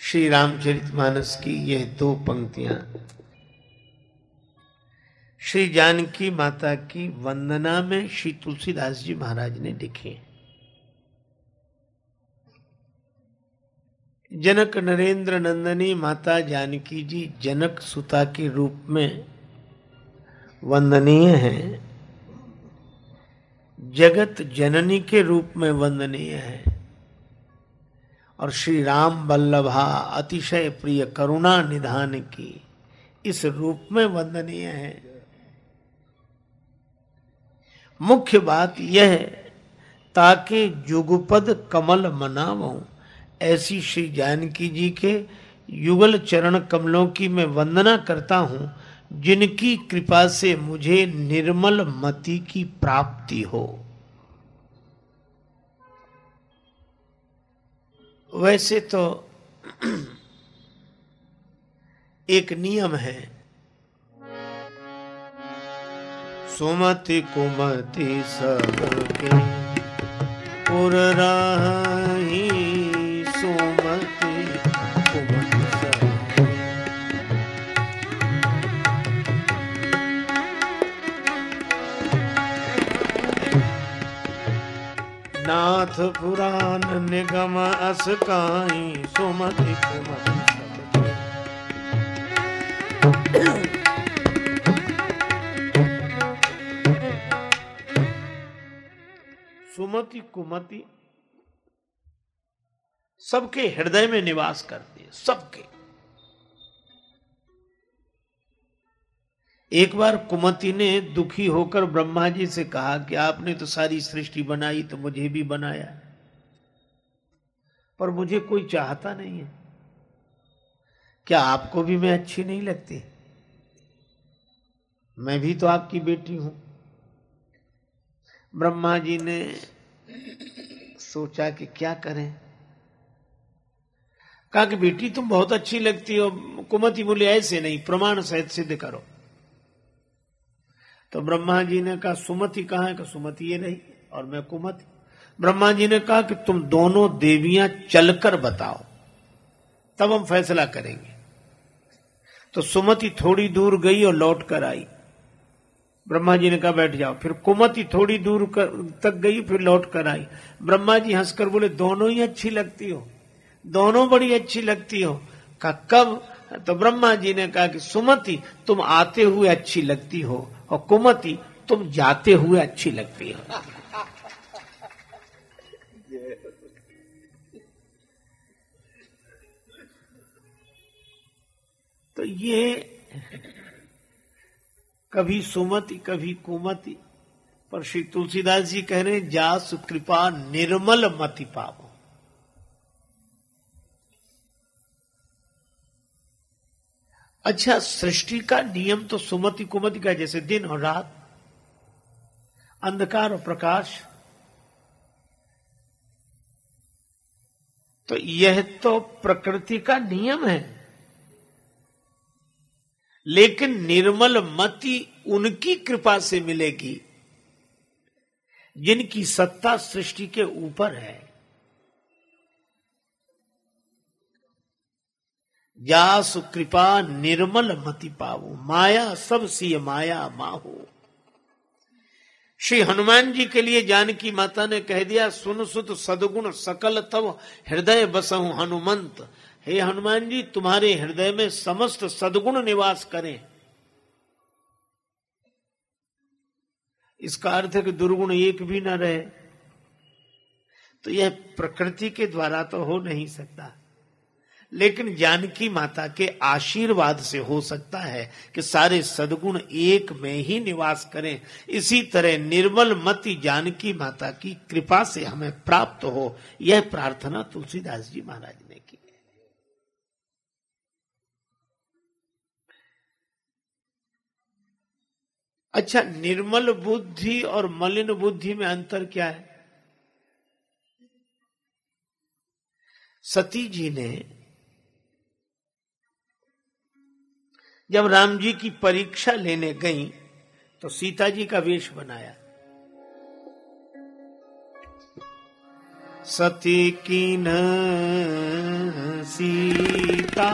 श्री रामचरितमानस की यह दो पंक्तियाँ। श्री जानकी माता की वंदना में श्री तुलसीदास जी महाराज ने लिखे। जनक नरेंद्र नंदनी माता जानकी जी जनक सुता के रूप में वंदनीय हैं। जगत जननी के रूप में वंदनीय है। और श्री राम बल्लभा अतिशय प्रिय करुणा निधान की इस रूप में वंदनीय है। मुख्य बात यह है, ताकि जुगपद कमल मनावो, ऐसी श्री जानकी जी के युगल चरण कमलों की मैं वंदना करता हूँ, जिनकी कृपा से मुझे निर्मल मति की प्राप्ति हो। वैसे तो एक नियम है। सुमति कुमति सबके पुर रही नाथ पुराण निगम अस काई सुमति सुमति कुमति सबके हृदय में निवास करती है, सबके। एक बार कुमति ने दुखी होकर ब्रह्मा जी से कहा कि आपने तो सारी सृष्टि बनाई तो मुझे भी बनाया। पर मुझे कोई चाहता नहीं है। क्या आपको भी मैं अच्छी नहीं लगती? मैं भी तो आपकी बेटी हूँ। ब्रह्मा जी ने सोचा कि क्या करें। कहा कि बेटी, तुम बहुत अच्छी लगती हो। कुमति बोले, ऐसे नहीं, प्रमाण सहित सिद्ध करो। तो ब्रह्मा जी ने कहा सुमति कहा है? कि सुमति ये रही और मैं कुमति। ब्रह्मा जी ने कहा कि तुम दोनों देवियाँ चलकर बताओ तब हम फैसला करेंगे। तो सुमति थोड़ी दूर गई और लौट कर आई। ब्रह्मा जी ने कहा बैठ जाओ। फिर कुमति थोड़ी दूर कर, तक गई फिर लौट कर आई। ब्रह्मा जी हंसकर बोले दोनों ही अच्छी लगती हो दोनों बड़ी अच्छी लगती हो। कहा कब? तो ब्रह्मा जी ने कहा कि सुमति तुम आते हुए अच्छी लगती हो और कुमति, तुम जाते हुए अच्छी लगती हो। तो ये कभी सुमति, कभी कुमति, पर श्री तुलसीदास जी कह रहे हैं, जास कृपा निर्मल मति पावो। अच्छा सृष्टि का नियम तो सुमति कुमति का जैसे दिन और रात, अंधकार और प्रकाश। तो यह तो प्रकृति का नियम है। लेकिन निर्मल मति उनकी कृपा से मिलेगी, जिनकी सत्ता सृष्टि के ऊपर है। जास कृपा निर्मल मति पावो। माया सब सी माया माहो। श्री हनुमान जी के लिए जानकी माता ने कह दिया, सुन सुत सदगुण सकल तव हृदय बसहु हनुमंत। हे हनुमान जी, तुम्हारे हृदय में समस्त सदगुण निवास करें। इसका अर्थ है कि दुर्गुण एक भी न रहे। तो यह प्रकृति के द्वारा तो हो नहीं सकता। लेकिन जानकी माता के आशीर्वाद से हो सकता है कि सारे सदगुण एक में ही निवास करें। इसी तरह निर्मल मति जानकी माता की कृपा से हमें प्राप्त हो। यह प्रार्थना तुलसीदास जी महाराज ने की। अच्छा निर्मल बुद्धि और मलिन बुद्धि में अंतर क्या है? सती जी ने जब राम जी की परीक्षा लेने गई तो सीता जी का वेश बनाया। सती की न सीता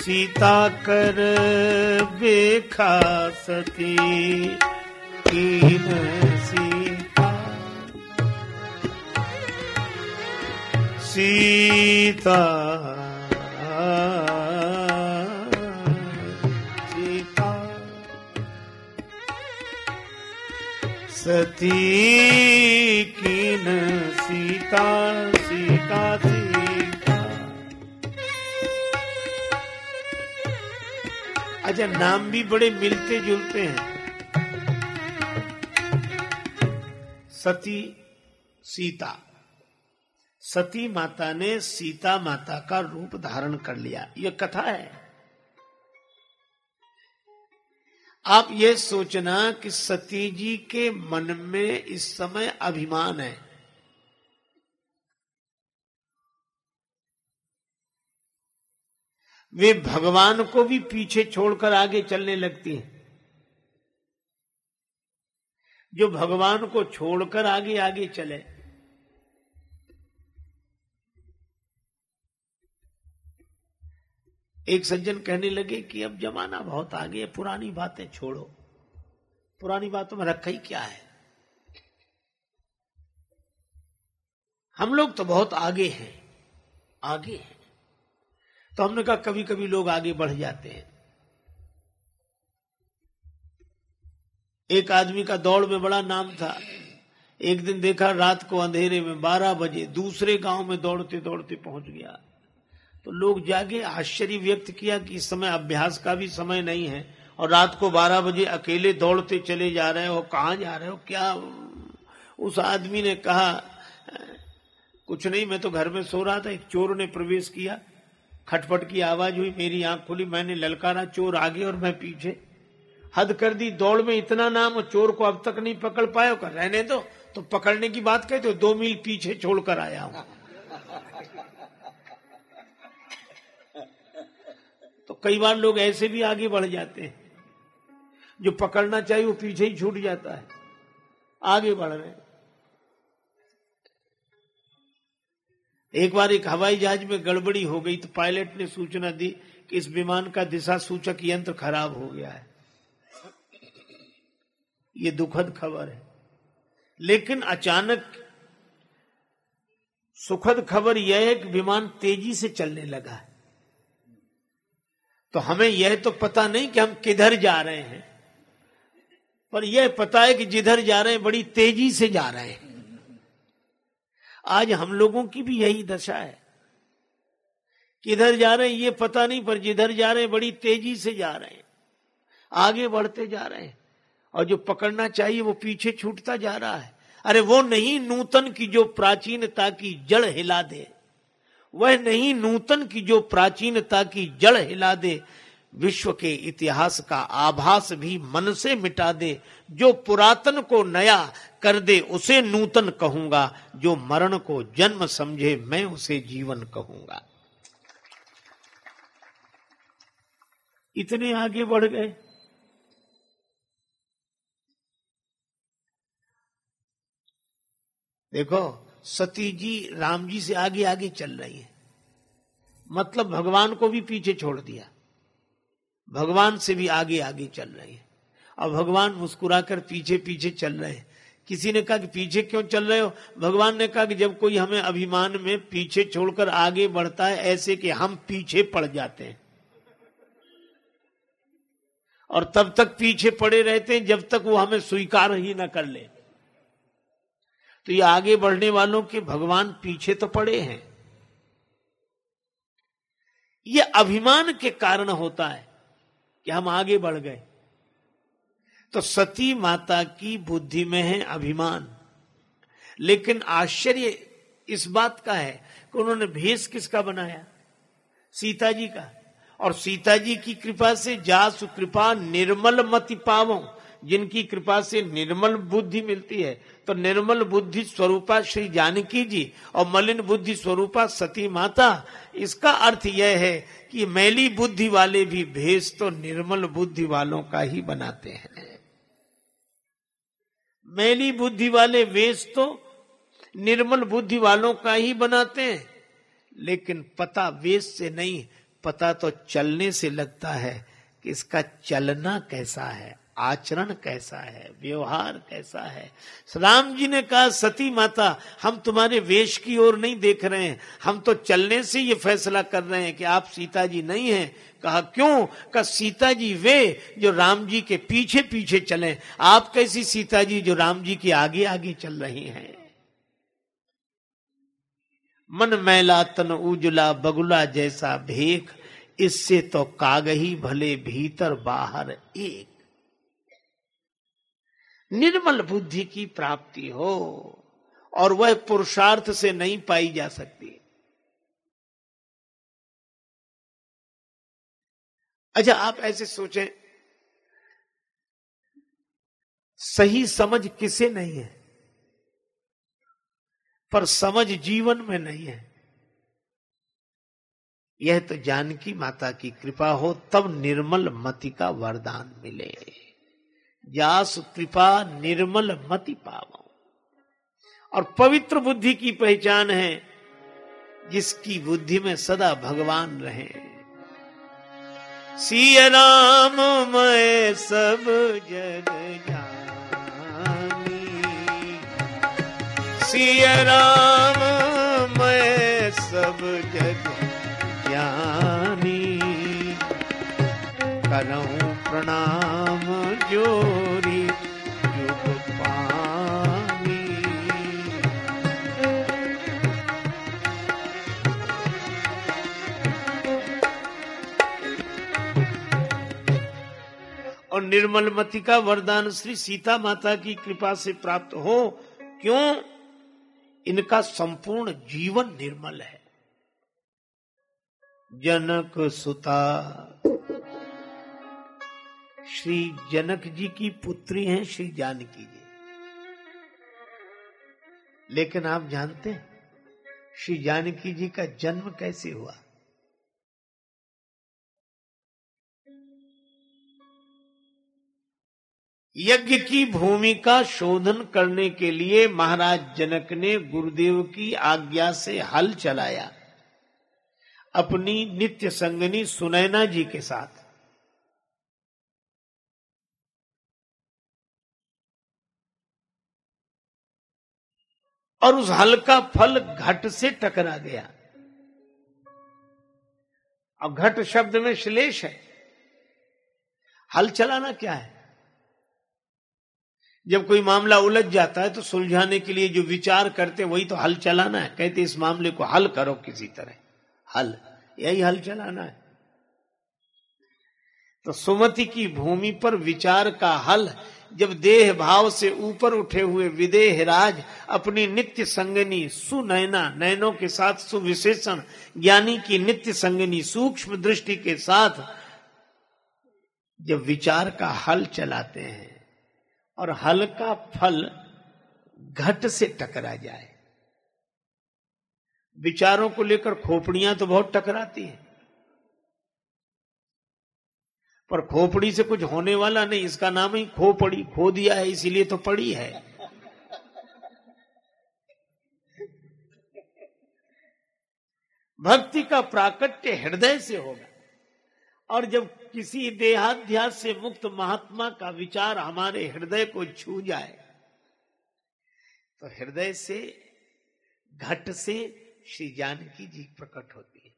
सीता कर बेखा सती की न सीता। सीता सती। किन सीता सीता सीता। अच्छा नाम भी बड़े मिलते जुलते हैं। सती सीता। सती माता ने सीता माता का रूप धारण कर लिया। यह कथा है। आप ये सोचना कि सती जी के मन में इस समय अभिमान है। वे भगवान को भी पीछे छोड़कर आगे चलने लगती हैं। जो भगवान को छोड़कर आगे आगे चले। एक सज्जन कहने लगे कि अब जमाना बहुत आगे है, पुरानी बातें छोड़ो। पुरानी बातों में रखा ही क्या है? हम लोग तो बहुत आगे हैं आगे हैं। तो हमने कहा कभी कभी लोग आगे बढ़ जाते हैं। एक आदमी का दौड़ में बड़ा नाम था। एक दिन देखा रात को अंधेरे में बारह बजे दूसरे गाँव में दौड़ते दौड़ते पहुँच गया। तो लोग जागे, आश्चर्य व्यक्त किया कि इस समय अभ्यास का भी समय नहीं है और रात को बारह बजे अकेले दौड़ते चले जा रहे हो, कहाँ जा रहे हो, क्या उस आदमी ने कहा, कुछ नहीं, मैं तो घर में सो रहा था, एक चोर ने प्रवेश किया, खटपट की आवाज़ हुई, मेरी आँख खुली, मैंने ललकारा, चोर आगे और मैं पीछे। हद कर दी, दौड़ में इतना नाम चोर को अब तक नहीं पकड़ पाए रहने दो तो पकड़ने की बात कहते हो, दो मील पीछे छोड़कर आया हूँ। कई बार लोग ऐसे भी आगे बढ़ जाते हैं। जो पकड़ना चाहिए वो पीछे ही छूट जाता है। आगे बढ़ रहे एक बार एक हवाई जहाज़ में गड़बड़ी हो गई तो पायलट ने सूचना दी कि इस विमान का दिशा सूचक यंत्र खराब हो गया है। ये दुखद खबर है। लेकिन अचानक सुखद खबर यह है कि विमान तेज़ी से चलने लगा है। तो हमें यह तो पता नहीं कि हम किधर जा रहे हैं। पर यह पता है कि जिधर जा रहे हैं, बड़ी तेज़ी से जा रहे हैं। आज हम लोगों की भी यही दशा है। किधर जा रहे हैं, ये पता नहीं, पर जिधर जा रहे हैं, बड़ी तेज़ी से जा रहे हैं। आगे बढ़ते जा रहे हैं। और जो पकड़ना चाहिए, वो पीछे छूटता जा रहा है। अरे वो नहीं, नूतन की जो प्राचीनता की जड़ हिला दे। वह नहीं नूतन की जो प्राचीनता की जड़ हिला दे, विश्व के इतिहास का आभास भी मन से मिटा दे, जो पुरातन को नया कर दे, उसे नूतन कहूँगा, जो मरण को जन्म समझे, मैं उसे जीवन कहूँगा। इतने आगे बढ़ गए। देखो सती जी, राम जी से आगे आगे चल रही है। मतलब भगवान को भी पीछे छोड़ दिया। भगवान से भी आगे आगे चल रही है। और भगवान मुस्कुराकर पीछे पीछे चल रहे हैं। किसी ने कहा कि पीछे क्यों चल रहे हो? भगवान ने कहा कि जब कोई हमें अभिमान में पीछे छोड़कर आगे बढ़ता है, ऐसे कि हम पीछे पड़ जाते हैं। और तब तक पीछे पड़े रहते हैं जब तक वो हमें स्वीकार ही ना कर ले। तो ये आगे बढ़ने वालों के भगवान पीछे तो पड़े हैं। ये अभिमान के कारण होता है कि हम आगे बढ़ गए। तो सती माता की बुद्धि में है अभिमान। लेकिन आश्चर्य इस बात का है कि उन्होंने भेष किसका बनाया? सीता जी का। और सीता जी की कृपा से जासु कृपा निर्मल मति पावो। जिनकी कृपा से निर्मल बुद्धि मिलती है। तो निर्मल बुद्धि स्वरूपा श्री जानकी जी और मलिन बुद्धि स्वरूपा सती माता, इसका अर्थ यह है कि मैली बुद्धि वाले भी भेष तो निर्मल बुद्धि वालों का ही बनाते हैं। मैली बुद्धि वाले वेश तो निर्मल बुद्धि वालों का ही बनाते हैं। लेकिन पता वेश से नहीं, पता तो चलने से लगता है कि इसका चलना कैसा है। आचरण कैसा है? व्यवहार कैसा है? राम जी ने कहा, सती माता, हम तुम्हारे वेश की ओर नहीं देख रहे हैं। हम तो चलने से ये फैसला कर रहे हैं कि आप सीता जी नहीं हैं। कहा, क्यों? कहा, सीता जी वे जो राम जी के पीछे पीछे चले। आप कैसी सीता जी जो राम जी के आगे आगे चल रही हैं? मन मैला तन उजला बगुला जैसा भेख, इससे तो कागही भले भीतर बाहर एक निर्मल बुद्धि की प्राप्ति हो और वह पुरुषार्थ से नहीं पाई जा सकती। अच्छा आप ऐसे सोचें, सही समझ किसे नहीं है? पर समझ जीवन में नहीं है। यह तो जानकी माता की कृपा हो, तब निर्मल मति का वरदान मिले। जास कृपा निर्मल मति पाव और पवित्र बुद्धि की पहचान है, जिसकी बुद्धि में सदा भगवान रहे। सिय राम मैं सब जग जानी। सिय राम मैं सब जग ज्ञानी करऊं प्रणाम जोरी और निर्मल मति का वरदान श्री सीता माता की कृपा से प्राप्त हो, क्यों? इनका संपूर्ण जीवन निर्मल है। जनक सुता श्री जनक जी की पुत्री हैं श्री जानकी जी। लेकिन आप जानते हैं, श्री जानकी जी का जन्म कैसे हुआ? यज्ञ की भूमि का शोधन करने के लिए महाराज जनक ने गुरुदेव की आज्ञा से हल चलाया। अपनी नित्य संगनी सुनैना जी के साथ। और उस हल का फल घट से टकरा गया। अब घट शब्द में श्लेष है। हल चलाना क्या है? जब कोई मामला उलझ जाता है तो सुलझाने के लिए जो विचार करते वही तो हल चलाना है। कहते इस मामले को हल करो किसी तरह। हल, यही हल चलाना है। तो सुमति की भूमि पर विचार का हल जब देह भाव से ऊपर उठे हुए विदेह राज, अपनी नित्य संगनी सुनैना, नैनों के साथ सुविशेषण, ज्ञानी की नित्य संगनी सूक्ष्म दृष्टि के साथ जब विचार का हल चलाते हैं और हल का फल घट से टकरा जाए। विचारों को लेकर खोपड़ियाँ तो बहुत टकराती हैं। पर खोपड़ी से कुछ होने वाला नहीं, इसका नाम ही खो पड़ी खो दिया है, इसीलिए तो पड़ी है। भक्ति का प्राकट्य हृदय से होगा। और जब किसी देहाध्यास से मुक्त महात्मा का विचार हमारे हृदय को छू जाए तो हृदय से, घट से श्री जानकी जी प्रकट होती है।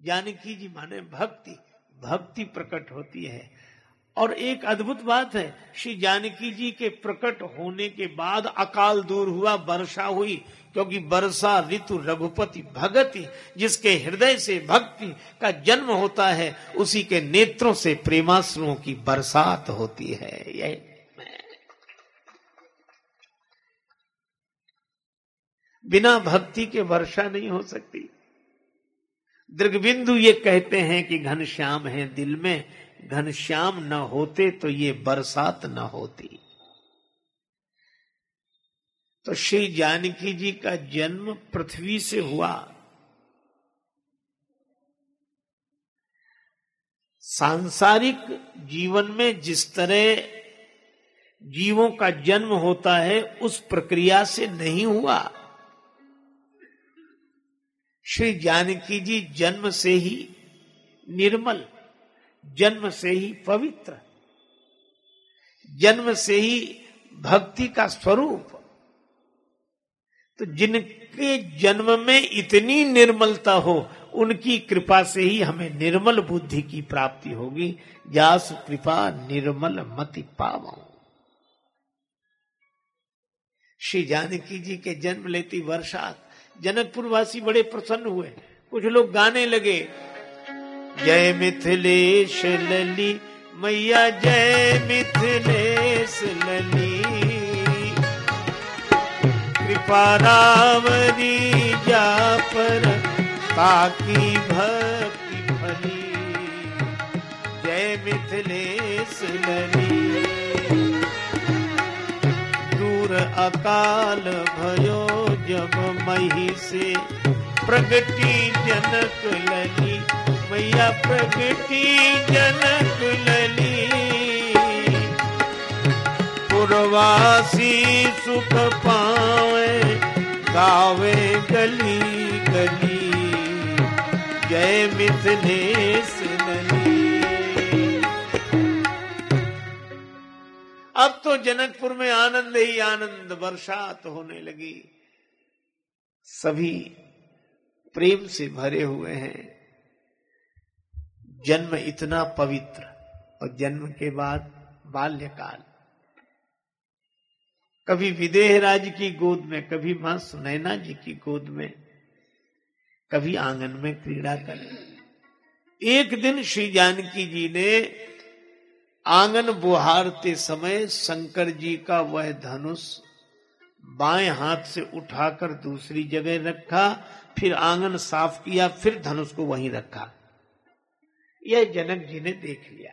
जानकी जी माने भक्ति। भक्ति प्रकट होती है। और एक अद्भुत बात है, श्री जानकी जी के प्रकट होने के बाद अकाल दूर हुआ, वर्षा हुई, क्योंकि वर्षा ऋतु रघुपति भगति, जिसके हृदय से भक्ति का जन्म होता है, उसी के नेत्रों से प्रेमाश्रुओं की बरसात होती है। यह बिना भक्ति के वर्षा नहीं हो सकती। दृगबिंदु ये कहते हैं कि घनश्याम है दिल में घनश्याम न होते तो ये बरसात न होती। तो श्री जानकी जी का जन्म पृथ्वी से हुआ। सांसारिक जीवन में जिस तरह जीवों का जन्म होता है, उस प्रक्रिया से नहीं हुआ। श्री जानकी जी जन्म से ही निर्मल, जन्म से ही पवित्र, जन्म से ही भक्ति का स्वरूप। तो जिनके जन्म में इतनी निर्मलता हो, उनकी कृपा से ही हमें निर्मल बुद्धि की प्राप्ति होगी। जास कृपा निर्मल मति पाव श्री जानकी जी के जन्म लेती वर्षा जनकपुर वासी बड़े प्रसन्न हुए। कुछ लोग गाने लगे। जय मिथिलेश लली, मैया जय मिथिलेश लली। कृपा रावरी जा पर ताकि भक्ति फली। जय मिथिलेश लली। दूर अकाल भयो जब मही से। प्रगति जनक लली मैया प्रगति जनक लली। पुरवासी सुख पावे, गावे गली गली। जय मिथिलेश लली अब तो जनकपुर में आनंद ही आनंद, बरसात होने लगी। सभी प्रेम से भरे हुए हैं। जन्म इतना पवित्र और जन्म के बाद बाल्यकाल। कभी विदेह राज की गोद में, कभी माँ सुनैना जी की गोद में, कभी आँगन में क्रीड़ा कर। एक दिन श्री जानकी जी ने आँगन बुहारते समय शंकर जी का वह धनुष बाएँ हाथ से उठाकर दूसरी जगह रखा, फिर आँगन साफ़ किया, फिर धनुष को वहीं रखा। यह जनक जी ने देख लिया।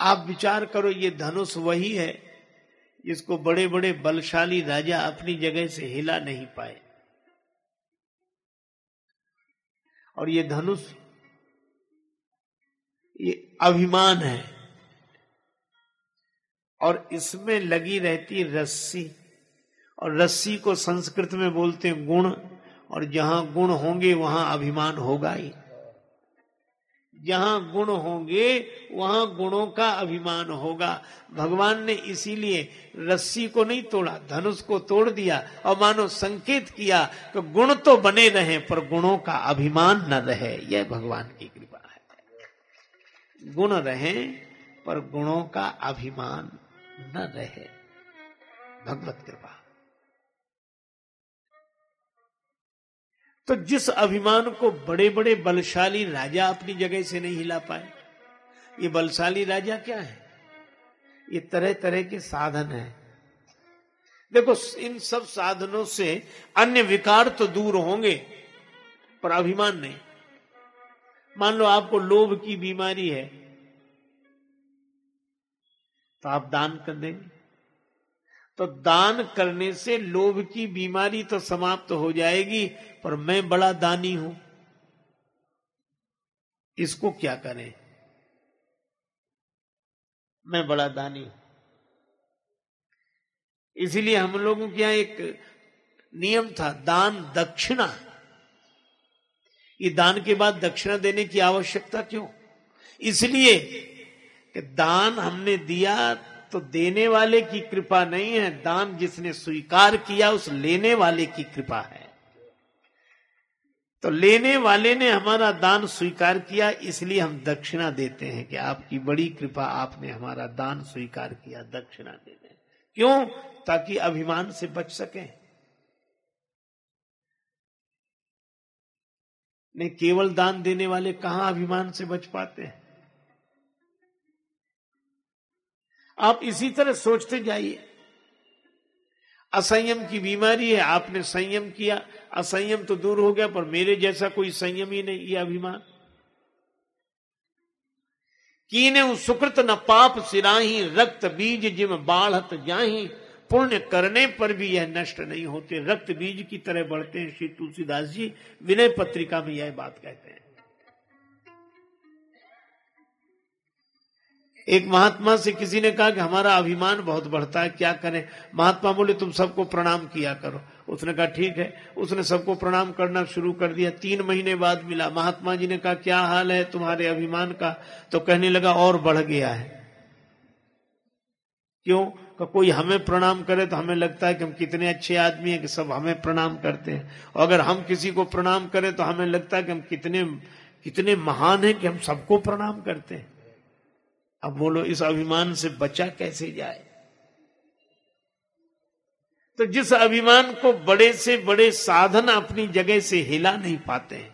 आप विचार करो, ये धनुष वही है जिसको बड़े बड़े बलशाली राजा अपनी जगह से हिला नहीं पाए। और ये धनुष ये अभिमान है। और इसमें लगी रहती रस्सी। और रस्सी को संस्कृत में बोलते हैं गुण। और जहाँ गुण होंगे, वहाँ अभिमान होगा ही। जहाँ गुण होंगे, वहाँ गुणों का अभिमान होगा। भगवान ने इसीलिए रस्सी को नहीं तोड़ा, धनुष को तोड़ दिया और मानो संकेत किया कि गुण तो बने रहे, पर गुणों का अभिमान न रहे, यह भगवान की गुण रहे, पर गुणों का अभिमान न रहे। भगवत कृपा। तो जिस अभिमान को बड़े बड़े बलशाली राजा अपनी जगह से नहीं हिला पाए, ये बलशाली राजा क्या है? ये तरह तरह के साधन है। देखो, इन सब साधनों से अन्य विकार तो दूर होंगे, पर अभिमान नहीं। मान लो आपको लोभ की बीमारी है तो आप दान कर देंगे। तो दान करने से लोभ की बीमारी तो समाप्त हो जाएगी, पर मैं बड़ा दानी हूँ। इसको क्या करें? मैं बड़ा दानी हूँ। इसीलिए हम लोगों के यहाँ एक नियम था, दान दक्षिणा। ये दान के बाद दक्षिणा देने की आवश्यकता क्यों? इसलिए कि दान हमने दिया तो देने वाले की कृपा नहीं है, दान जिसने स्वीकार किया उस लेने वाले की कृपा है। तो लेने वाले ने हमारा दान स्वीकार किया, इसलिए हम दक्षिणा देते हैं कि आपकी बड़ी कृपा आपने हमारा दान स्वीकार किया, दक्षिणा दे दें क्यों? ताकि अभिमान से बच सके। नहीं, केवल दान देने वाले कहाँ अभिमान से बच पाते हैं? आप इसी तरह सोचते जाइए। असंयम की बीमारी है, आपने संयम किया, असंयम तो दूर हो गया, पर मेरे जैसा कोई संयम ही नहीं, ये अभिमान। कीने सुकृत न पाप सिराही, रक्त बीज जिम बाढ़त जाही पुण्य करने पर भी यह नष्ट नहीं होते। रक्त बीज की तरह बढ़ते हैं, श्री तुलसीदास जी। विनय पत्रिका में यह बात कहते हैं। एक महात्मा से किसी ने कहा कि हमारा अभिमान बहुत बढ़ता है, क्या करें? महात्मा बोले, तुम सबको प्रणाम किया करो। उसने कहा, ठीक है। उसने सबको प्रणाम करना शुरू कर दिया। तीन महीने बाद मिला। महात्मा जी ने कहा, क्या हाल है तुम्हारे अभिमान का? तो कहने लगा, और बढ़ गया है। क्यों? का कोई हमें प्रणाम करे तो हमें लगता है कि हम कितने अच्छे आदमी हैं कि सब हमें प्रणाम करते हैं। और अगर हम किसी को प्रणाम करें तो हमें लगता है कि हम कितने कितने महान हैं कि हम सबको प्रणाम करते हैं। अब बोलो, इस अभिमान से बचा कैसे जाए? तो जिस अभिमान को बड़े से बड़े साधन अपनी जगह से हिला नहीं पाते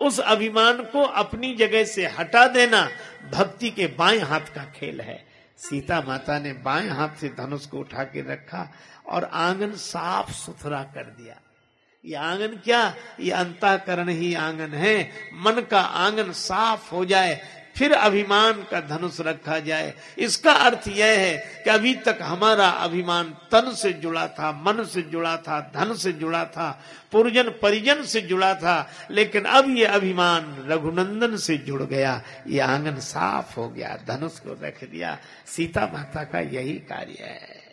उस अभिमान को अपनी जगह से हटा देना भक्ति के बाएँ हाथ का खेल है। सीता माता ने बाएँ हाथ से धनुष को उठा के रखा और आँगन साफ़ सुथरा कर दिया। ये आँगन क्या? ये अंताकरण ही आँगन है। मन का आँगन साफ़ हो जाए फिर अभिमान का धनुष रखा जाए। इसका अर्थ यह है कि अभी तक हमारा अभिमान तन से जुड़ा था, मन से जुड़ा था, धन से जुड़ा था, पुरजन परिजन से जुड़ा था, लेकिन अब ये अभिमान रघुनंदन से जुड़ गया। ये आँगन साफ़ हो गया, धनुष को रख दिया। सीता माता का यही कार्य है।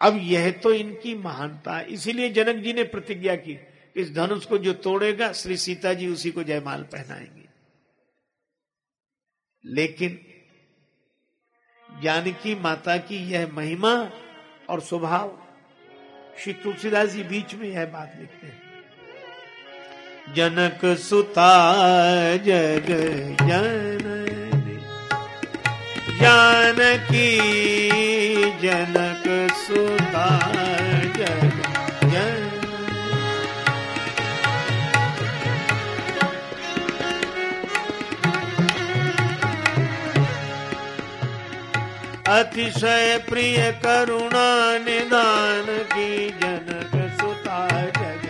अब यह तो इनकी महानता, इसीलिए जनक जी ने प्रतिज्ञा की। इस धनुष को जो तोड़ेगा, श्री सीता जी उसी को जयमाल पहनाएँगे। लेकिन जानकी माता की यह महिमा और स्वभाव, श्री तुलसीदास जी बीच में यह बात लिखते हैं। जनक सुता जग जन जानकी जनक सुता अतिशय प्रिय करुणा निदान की जनक सुता जग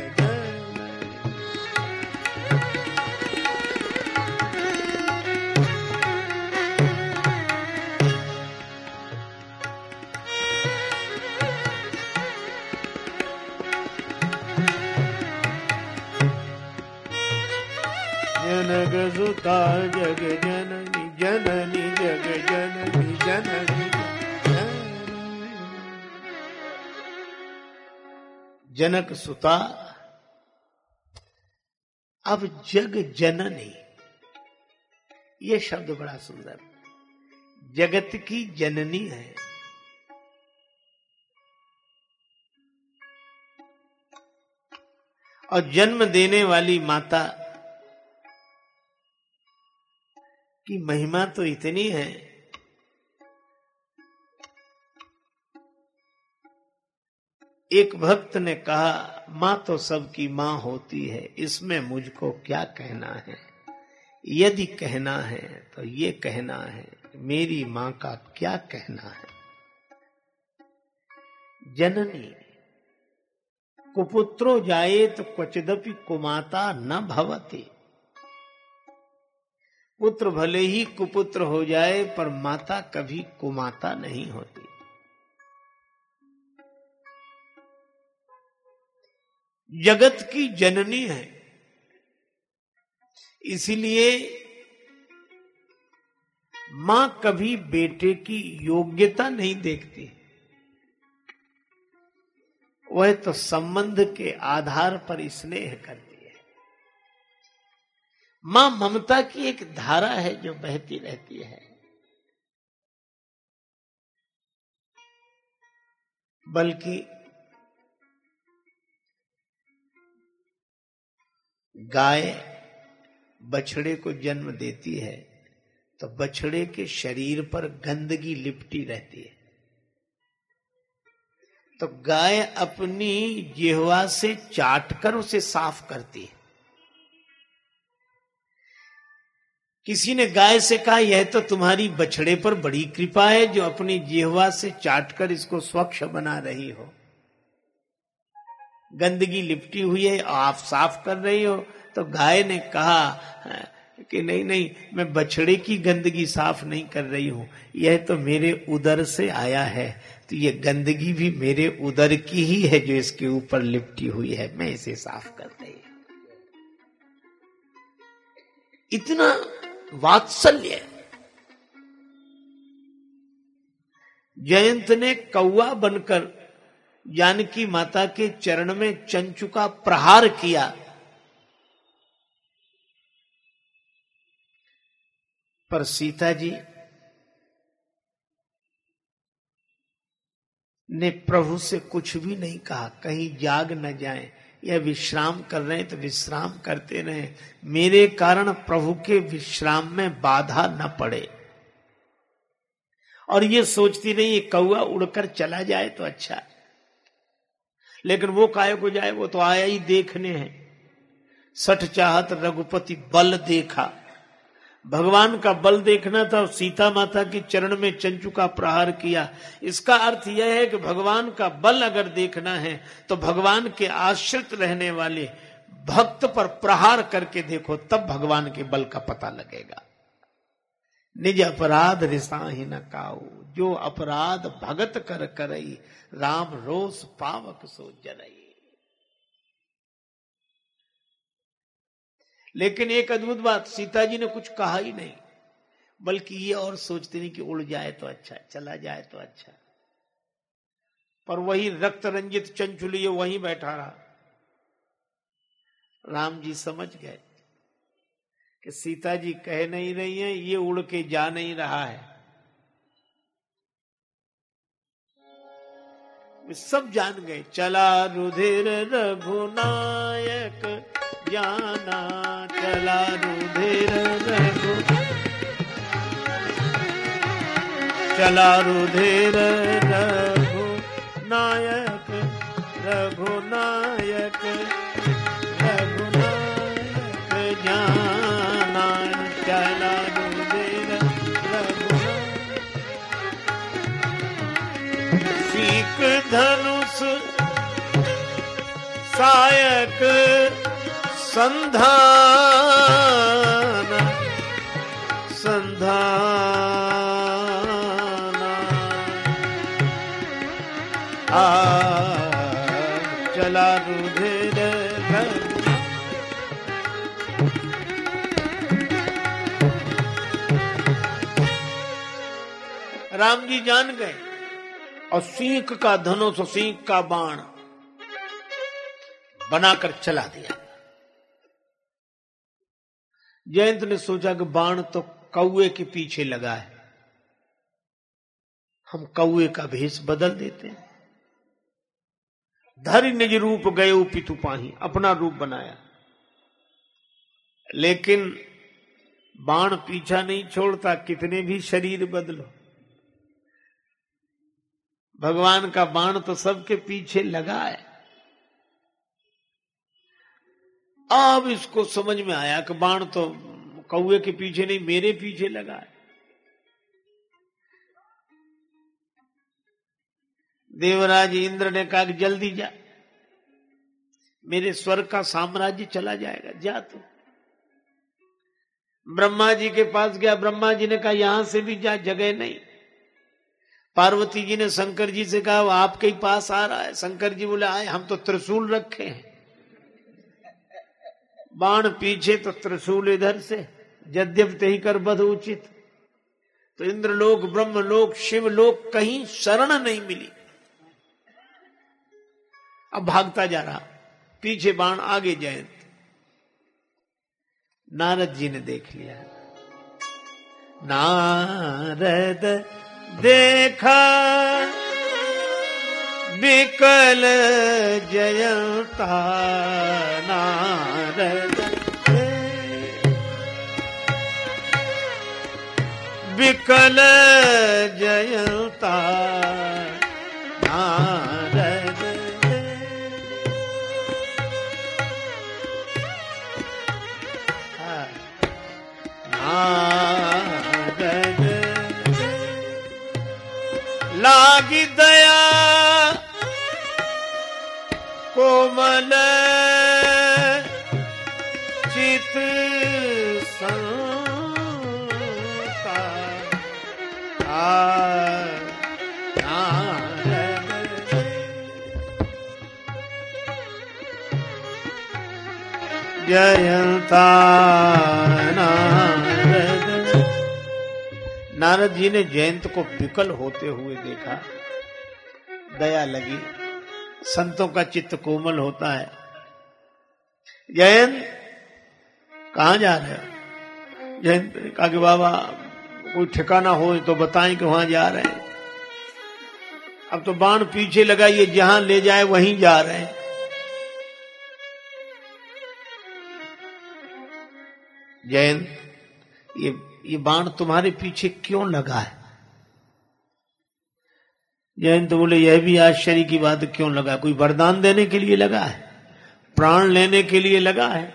जनक सुता जग जननी जननी जग जननी जननी जनक सुता। अब जग जननी। ये शब्द बड़ा सुंदर। जगत की जननी है। और जन्म देने वाली माता की महिमा तो इतनी है एक भक्त ने कहा, माँ तो सबकी माँ होती है, इसमें मुझको क्या कहना है? यदि कहना है तो ये कहना है, मेरी माँ का क्या कहना है? जननी, कुपुत्रो जाए तो क्वचिदपि कुमाता न भवती। पुत्र भले ही कुपुत्र हो जाए, पर माता कभी कुमाता नहीं होती। जगत की जननी है। इसलिए माँ कभी बेटे की योग्यता नहीं देखती। वह तो संबंध के आधार पर स्नेह करती है। माँ ममता की एक धारा है जो बहती रहती है। बल्कि गाय बछड़े को जन्म देती है तो बछड़े के शरीर पर गंदगी लिपटी रहती है। तो गाय अपनी जिहवा से चाटकर उसे साफ़ करती है। किसी ने गाय से कहा, यह तो तुम्हारी बछड़े पर बड़ी कृपा है जो अपनी जिहवा से चाटकर इसको स्वच्छ बना रही हो। गंदगी लिपटी हुई है, आप साफ़ कर रही हो। तो गाय ने कहा कि नहीं नहीं, मैं बछड़े की गंदगी साफ़ नहीं कर रही हूँ। यह तो मेरे उदर से आया है। तो ये गंदगी भी मेरे उदर की ही है जो इसके ऊपर लिपटी हुई है। मैं इसे साफ़ कर रही इतना वात्सल्य। जयंत ने कौआ बनकर जानकी माता के चरण में चंचु का प्रहार किया। पर सीता जी ने प्रभु से कुछ भी नहीं कहा। कहीं जाग न जाए, या विश्राम कर रहे हैं तो विश्राम करते रहे। मेरे कारण प्रभु के विश्राम में बाधा न पड़े। और ये सोचती नहीं ये कौआ उड़कर चला जाए तो अच्छा। लेकिन वो काय को जाए, वो तो आया ही देखने हैं। सठ चाहत रघुपति बल देखा। भगवान का बल देखना था, सीता माता के चरण में चंचु का प्रहार किया। इसका अर्थ यह है कि भगवान का बल अगर देखना है तो भगवान के आश्रित रहने वाले भक्त पर प्रहार करके देखो, तब भगवान के बल का पता लगेगा। निज अपराध रिसा ही न काऊ। जो अपराध भगत कर करई, राम रोस पावक सो जरई लेकिन एक अद्भुत बात सीता जी ने कुछ कहा ही नहीं। बल्कि ये और सोचते नहीं कि उड़ जाए तो अच्छा चला जाए तो अच्छा। पर वही रक्त रंजित चंचुली वहीं बैठा रहा। राम जी समझ गए। कि सीता जी कह नहीं रही हैं, ये उड़ के जा नहीं रहा है। सब जान गए, चला रुधिर रघुनायक, जाना चला रुधिर रघु। चला रुधिर रघु नायक रघुनायक रघुनायक। सायक संधान संधान। आ चला रुधिर राम जी जान गए। और सीख का धनुष सीख का बाण बनाकर चला दिया। जयंत ने सोचा कि बाण तो कौए के पीछे लगा है। हम कौए का भेष बदल देते हैं। धरि निज रूप गए पितु पाही अपना रूप बनाया। लेकिन बाण पीछा नहीं छोड़ता, कितने भी शरीर बदलो। भगवान का बाण तो सबके पीछे लगा है। अब इसको समझ में आया कि बाण तो कौए के पीछे नहीं, मेरे पीछे लगा है। देवराज इंद्र ने कहा कि जल्दी जा, मेरे स्वर्ग का साम्राज्य चला जाएगा, जा तू। ब्रह्मा जी के पास गया, ब्रह्मा जी ने कहा, यहाँ से भी जा, जगह नहीं। पार्वती जी ने शंकर जी से कहा, वो आपके ही पास आ रहा है। शंकर जी बोले, आए, हम तो त्रिशूल रखे हैं। बाण पीछे तो त्रिशूल इधर से, यद्यप ते कर बध उचित। तो इंद्रलोक, ब्रह्मलोक, शिवलोक कहीं शरण नहीं मिली। अब भागता जा रहा, पीछे बाण आगे जयंत। नारद जी ने देख लिया। नारद देखा विकल जयता नारद विकल जयता लागी दया कोमल चित संता जयता नारद नारद जी ने जयंत को विकल होते हुए देखा। दया लगी। संतों का चित्त कोमल होता है। जयंत, कहा जा रहे हो? जयंत ने कहा कि बाबा, कोई ठिकाना हो तो बताएँ कि वहाँ जा रहे हैं। अब तो बाण पीछे लगा ये जहाँ ले जाए, वहीं जा रहे हैं। जयंत, ये ये बाण तुम्हारे पीछे क्यों लगा है? जयंत बोले यह भी आश्चर्य की बात क्यों लगा? कोई वरदान देने के लिए लगा है? प्राण लेने के लिए लगा है?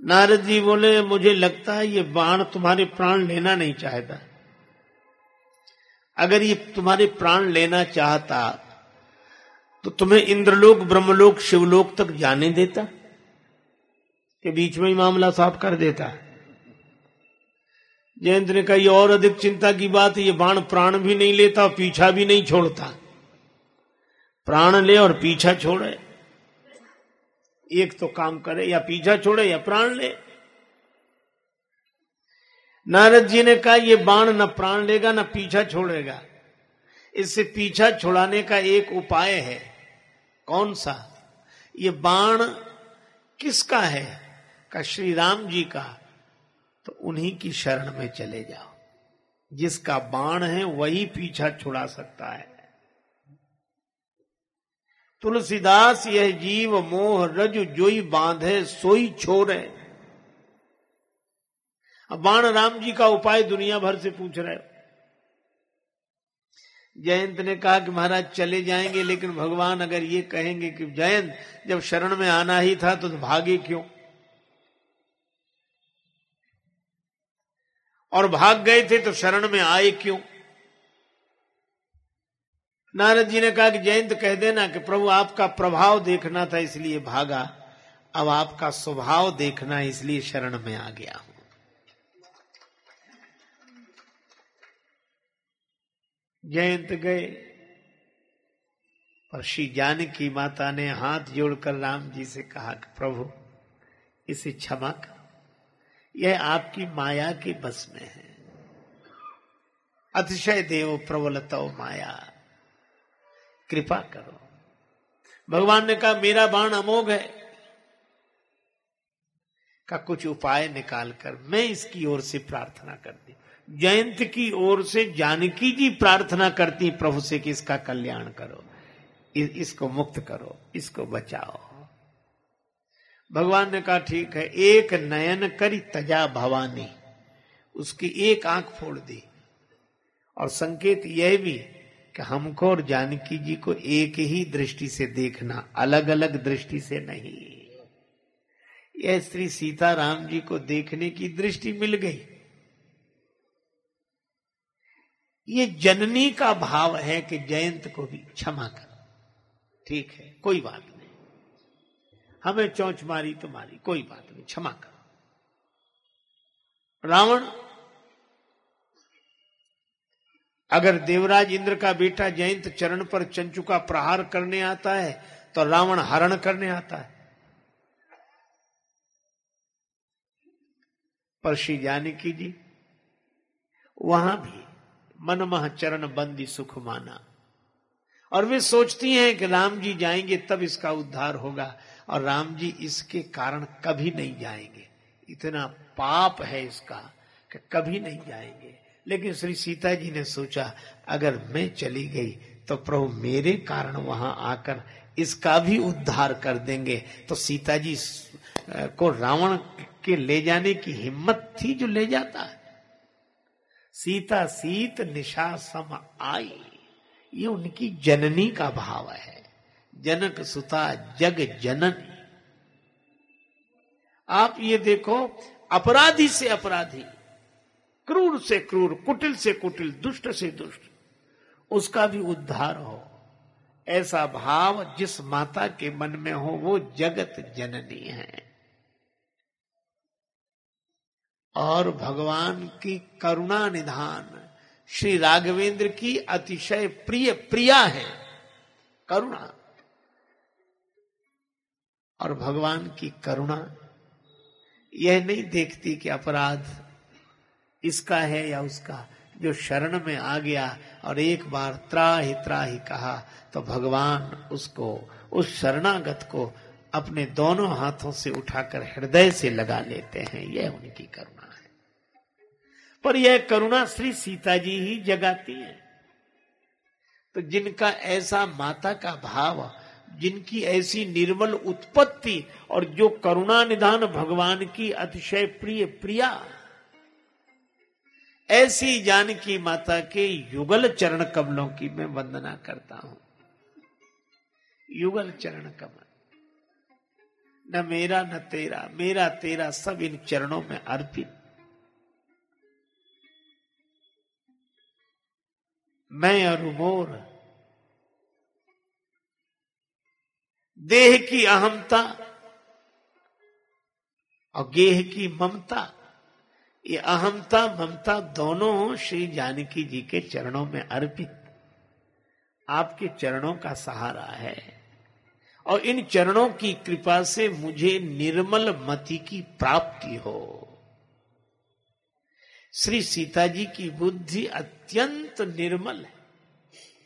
नारद जी बोले, मुझे लगता है ये बाण तुम्हारे प्राण लेना नहीं चाहता। अगर ये तुम्हारे प्राण लेना चाहता तो तुम्हें इंद्रलोक, ब्रह्मलोक, शिवलोक तक जाने देता। के बीच में ही मामला साफ़ कर देता है। जयंत ने कहा और अधिक चिंता की बात ये बाण प्राण भी नहीं लेता, पीछा भी नहीं छोड़ता। प्राण ले और पीछा छोड़े। एक तो काम करे, या पीछा छोड़े, या प्राण ले। नारद जी ने कहा यह बाण न प्राण लेगा, न पीछा छोड़ेगा। इससे पीछा छुड़ाने का एक उपाय है। कौन सा? ये बाण किसका है? का श्री राम जी का तो उन्हीं की शरण में चले जाओ। जिसका बाण है वही पीछा छुड़ा सकता है। तुलसीदास, यह जीव मोह रज जोई बांधे, सोई छोड़े। अब बाण राम जी का उपाय दुनिया भर से पूछ रहे हो। जयंत ने कहा कि महाराज, चले जाएँगे, लेकिन भगवान अगर ये कहेंगे कि जयंत, जब शरण में आना ही था तो भागे क्यों? और भाग गए थे तो शरण में आए क्यों? नारद जी ने कहा कि जयंत कह देना कि प्रभु आपका प्रभाव देखना था इसलिए भागा, अब आपका स्वभाव देखना इसलिए शरण में आ गया हूँ। जयंत गए, पर श्री जानकी माता ने हाथ जोड़कर राम जी से कहा कि प्रभु, इसे क्षमा कर। यह आपकी माया के बस में है। अतिशय देव प्रबलतो माया, कृपा करो। भगवान ने कहा, मेरा बाण अमोघ है। का कुछ उपाय निकालकर मैं इसकी ओर से प्रार्थना करती जयंत की ओर से जानकी जी प्रार्थना करती प्रभु से कि इसका कल्याण करो इसको मुक्त करो, इसको बचाओ। भगवान ने कहा, ठीक है, एक नयन करी तजा भवानी। उसकी एक आँख फोड़ दी। और संकेत यह भी कि हमको और जानकी जी को एक ही दृष्टि से देखना अलग अलग दृष्टि से नहीं। यह स्त्री सीता राम जी को देखने की दृष्टि मिल गई। ये जननी का भाव है कि जयंत को भी क्षमा कर। ठीक है, कोई बात नहीं। हमें चौंच मारी तो मारी, कोई बात नहीं, क्षमा करो। रावण, अगर देवराज इंद्र का बेटा जयंत चरण पर चंचु का प्रहार करने आता है तो रावण हरण करने आता है। पर श्री जानकी जी, वहाँ भी मनमह चरण बंदी सुख माना। और वे सोचती हैं कि राम जी जाएँगे तब इसका उद्धार होगा। और राम जी इसके कारण कभी नहीं जाएँगे। इतना पाप है इसका कि कभी नहीं जाएँगे। लेकिन श्री सीता जी ने सोचा, अगर मैं चली गई तो प्रभु मेरे कारण वहाँ आकर इसका भी उद्धार कर देंगे। तो सीता जी को रावण के ले जाने की हिम्मत थी जो ले जाता। है सीता सीत निशा सम आई। ये उनकी जननी का भाव है। जनक सुता जग जननी। आप ये देखो, अपराधी से अपराधी, क्रूर से क्रूर, कुटिल से कुटिल, दुष्ट से दुष्ट, उसका भी उद्धार हो। ऐसा भाव जिस माता के मन में हो, वो जगत जननी है। और भगवान की करुणा निधान, श्री राघवेंद्र की अतिशय प्रिय, प्रिया है, करुणा। और भगवान की करुणा। यह नहीं देखती कि अपराध इसका है या उसका। जो शरण में आ गया और एक बार त्राही त्राही कहा तो भगवान उसको, उस शरणागत को अपने दोनों हाथों से उठाकर हृदय से लगा लेते हैं। यह उनकी करुणा है। पर यह करुणा श्री सीता जी ही जगाती है। तो जिनका ऐसा माता का भाव जिनकी ऐसी निर्मल उत्पत्ति और जो करुणा निधान भगवान की अतिशय प्रिय प्रिया। ऐसी जानकी माता के युगल चरण कमलों की मैं वंदना करता हूँ। युगल चरण कमल। न मेरा, न तेरा, मेरा, तेरा सब इन चरणों में अर्पित। मैं और मोर देह की अहमता और गेह की ममता, ये अहमता, ममता दोनों श्री जानकी जी के चरणों में अर्पित। आपके चरणों का सहारा है। और इन चरणों की कृपा से मुझे निर्मल मति की प्राप्ति हो। श्री सीता जी की बुद्धि अत्यंत निर्मल है।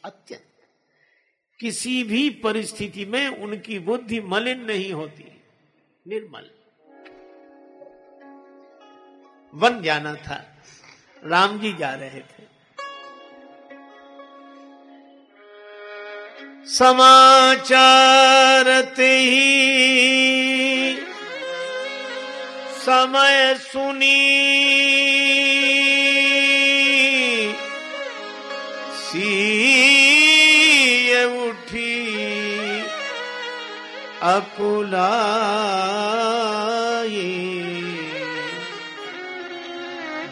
अत्यंत। किसी भी परिस्थिति में उनकी बुद्धि मलिन नहीं होती, निर्मल। वन जाना था, राम जी जा रहे थे। समाचार ही समय सुनी, सी अकुलाई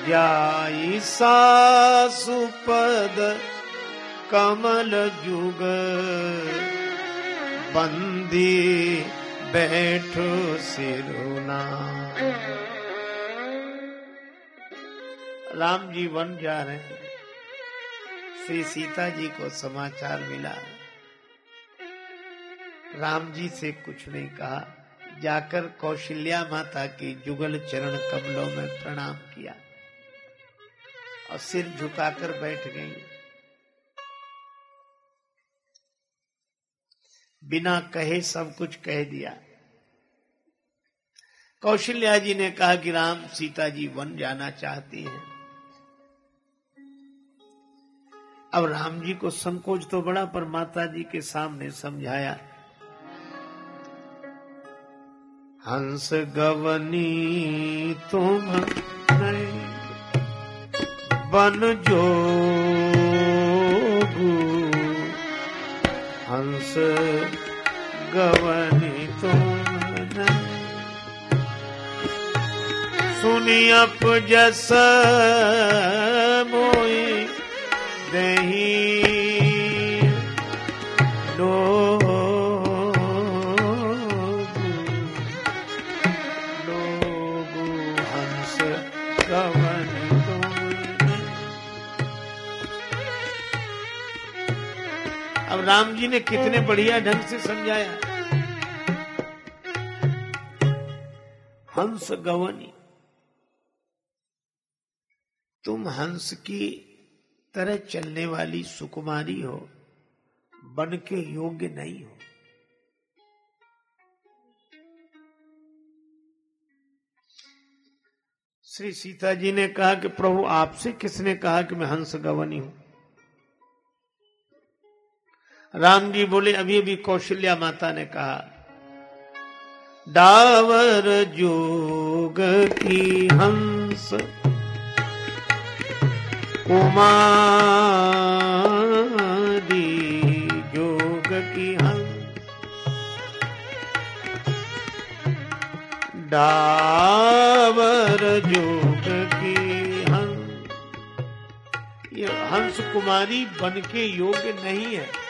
जाई सासुपद कमल जुग बंदी बैठो सिरुना राम जी वन जा रहे हैं। श्री सीता जी को समाचार मिला। राम जी से कुछ नहीं कहा। जाकर कौशल्या माता के जुगल चरण कमलों में प्रणाम किया और सिर झुकाकर बैठ गई। बिना कहे सब कुछ कह दिया। कौशल्या जी ने कहा कि राम सीता जी वन जाना चाहती हैं। अब राम जी को संकोच तो बड़ा, पर माता जी के सामने समझाया हंस गवनी तुम नहीं, बन जोगू। हंस गवनी तुम नहीं। सुनी अप जस मोई दही राम जी ने कितने बढ़िया ढंग से समझाया। हंस गवनी, तुम हंस की तरह चलने वाली सुकुमारी हो बन के योग्य नहीं हो। श्री सीता जी ने कहा कि प्रभु आपसे किसने कहा कि मैं हंस गवनी हूँ? राम जी बोले, अभी अभी कौशल्या माता ने कहा, डावर जोग की हंस, कुमारी जोग की हंस, डावर जोग की हंस। ये हंस कुमारी बन के योग्य नहीं है।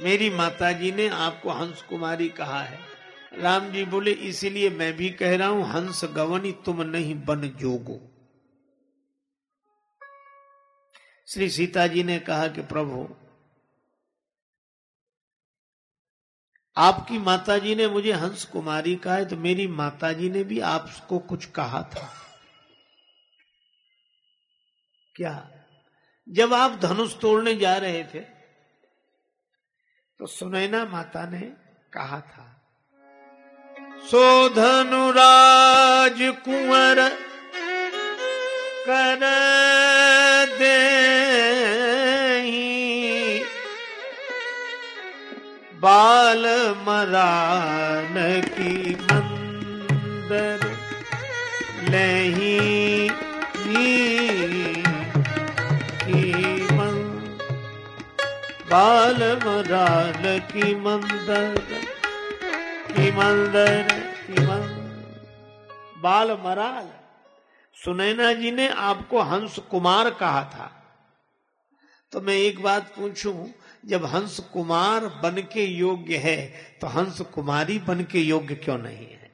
मेरी माताजी ने आपको हंस कुमारी कहा है। राम जी बोले, इसीलिए मैं भी कह रहा हूँ, हंस गवनी तुम नहीं बन जोगो। श्री सीता जी ने कहा कि, प्रभु, आपकी माताजी ने मुझे हंस कुमारी कहा है तो मेरी माताजी ने भी आपको कुछ कहा था। क्या? जब आप धनुष तोड़ने जा रहे थे तो सुनैना माता ने कहा था सो धनुराज कुंवर कर दे बाल मरान की मंदर लही। बाल मरान की मंदर की मंदर की मंदर। बाल मराल सुनैना जी ने आपको हंस कुमार कहा था। तो मैं एक बात पूछूँ, जब हंस कुमार बन के योग्य है तो हंस कुमारी बन के योग्य क्यों नहीं है?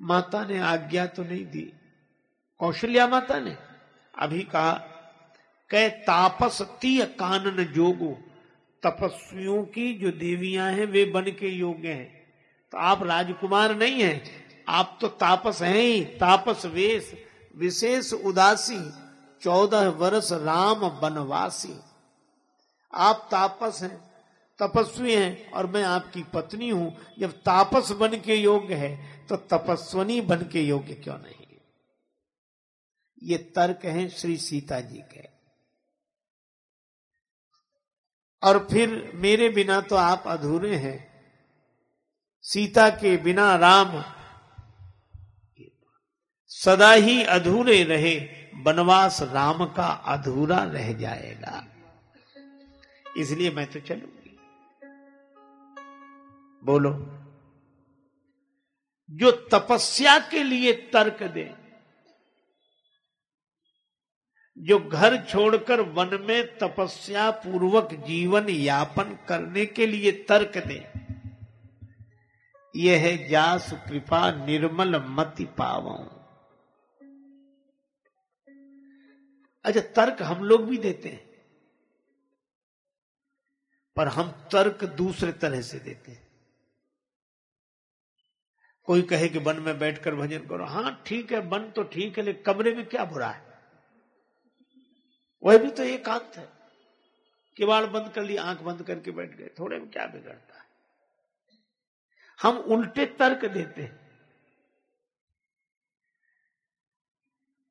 माता ने आज्ञा तो नहीं दी। कौशल्या माता ने अभी कहा कै तापस तीय कानन जोगो। तपस्वियों की जो देवियाँ हैं, वे बन के योग्य हैं। तो आप राजकुमार नहीं हैं। आप तो तापस हैं ही। तापस वेश, विशेष उदासी, चौदह वर्ष राम बनवासी आप तापस हैं, तपस्वी हैं, और मैं आपकी पत्नी हूँ। जब तापस बन के योग्य है तो तपस्वनी बन के योग्य क्यों नहीं? ये तर्क है श्री सीता जी के। और फिर मेरे बिना तो आप अधूरे हैं। सीता के बिना राम सदा ही अधूरे रहे वनवास राम का अधूरा रह जाएगा। इसलिए मैं तो चलूँगी। बोलो, जो तपस्या के लिए तर्क दे जो घर छोड़कर वन में तपस्या पूर्वक जीवन यापन करने के लिए तर्क दे यह है जास कृपा निर्मल मति पावों अच्छा तर्क हम लोग भी देते हैं, पर हम तर्क दूसरे तरह से देते हैं। कोई कहे कि वन में बैठकर भजन करो हाँ ठीक है, वन तो ठीक है, लेकिन कमरे में क्या बुरा है? वह भी तो एकांत है किवाड़ बंद कर लिया आँख बंद करके बैठ गए। थोड़े में क्या बिगड़ता है? हम उल्टे तर्क देते हैं।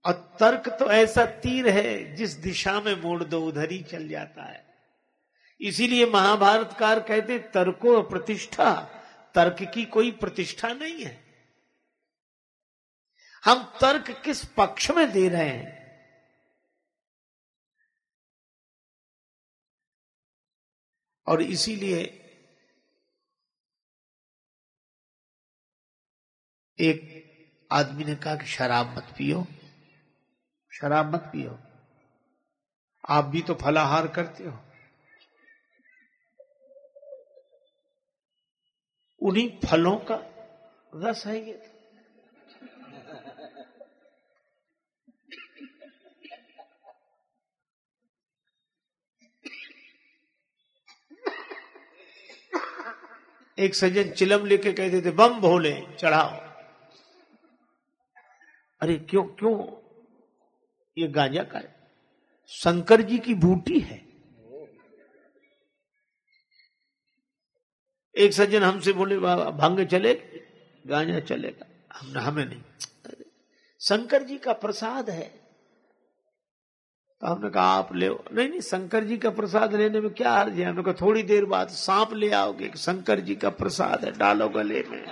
और तर्क तो ऐसा तीर है जिस दिशा में मोड़ दो, उधर ही चल जाता है। इसीलिए महाभारतकार कहते तर्को प्रतिष्ठा, तर्क की कोई प्रतिष्ठा नहीं है। हम तर्क किस पक्ष में दे रहे हैं? और इसीलिए एक आदमी ने कहा कि शराब मत पियो। शराब मत पियो। आप भी तो फलाहार करते हो। उन्हीं फलों का रस है ये। एक सज्जन चिलम लेके कहते थे, बम भोले, चढ़ाओ। अरे, क्यों क्यों? ये गांजा का है। शंकर जी की बूटी है। एक सज्जन हमसे बोले बाबा भंग चले गांजा चलेगा? हमने, हमें नहीं। शंकर जी का प्रसाद है। तो हमने कहा, आप ले नहीं नहीं, शंकर जी का प्रसाद लेने में क्या अर्ज़ है? हमने कहा, थोड़ी देर बाद सांप ले आओगे. शंकर जी का प्रसाद है, डालो गले में।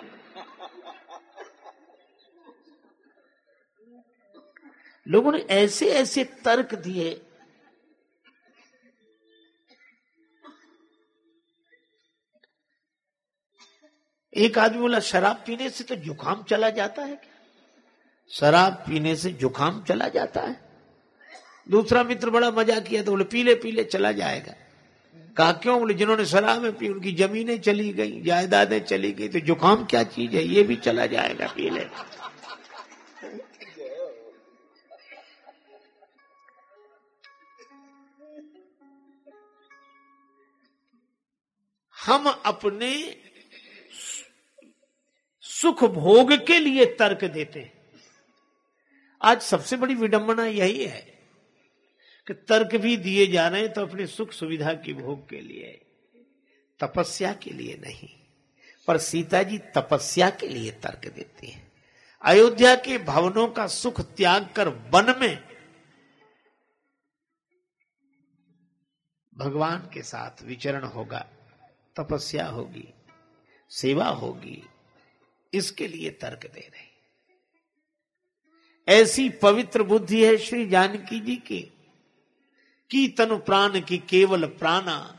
लोगों ने ऐसे ऐसे तर्क दिए। एक आदमी बोला, शराब पीने से तो जुकाम चला जाता है क्या? शराब पीने से जुकाम चला जाता है। दूसरा मित्र बड़ा मज़ा किया तो बोले, पीले पीले, चला जाएगा। कहा, क्यों? बोले, जिन्होंने शराब में पी, उनकी जमीनें चली गई, जायदादें चली गई तो जुकाम क्या चीज़ है? ये भी चला जाएगा पीले। हम अपने सुख भोग के लिए तर्क देते हैं। आज सबसे बड़ी विडंबना यही है कि तर्क भी दिए जा रहे हैं तो अपने सुख सुविधा की भोग के लिए, तपस्या के लिए नहीं। पर सीता जी तपस्या के लिए तर्क देती है। अयोध्या के भवनों का सुख त्याग कर वन में भगवान के साथ विचरण होगा, तपस्या होगी, सेवा होगी, इसके लिए तर्क दे रहे ऐसी पवित्र बुद्धि है श्री जानकी जी की। की तन प्राण की केवल प्राणा?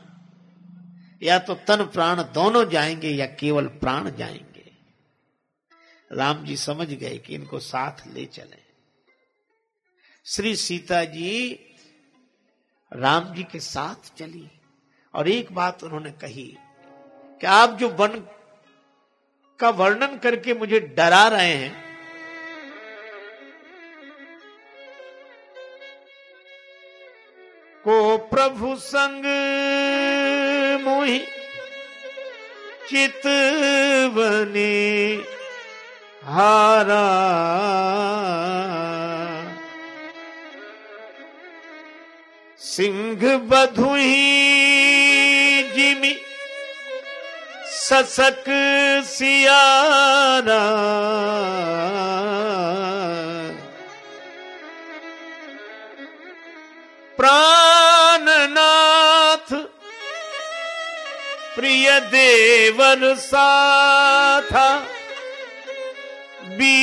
या तो तन प्राण दोनों जाएँगे या केवल प्राण जाएँगे? राम जी समझ गए कि इनको साथ ले चले। श्री सीता जी राम जी के साथ चली और एक बात उन्होंने कही कि आप जो वन का वर्णन करके मुझे डरा रहे हैं को प्रभु संग मोहि चित बने हारा। सिंह बधुही जिमी ससक सियारा। प्राणनाथ प्रिय देवर साथा वीर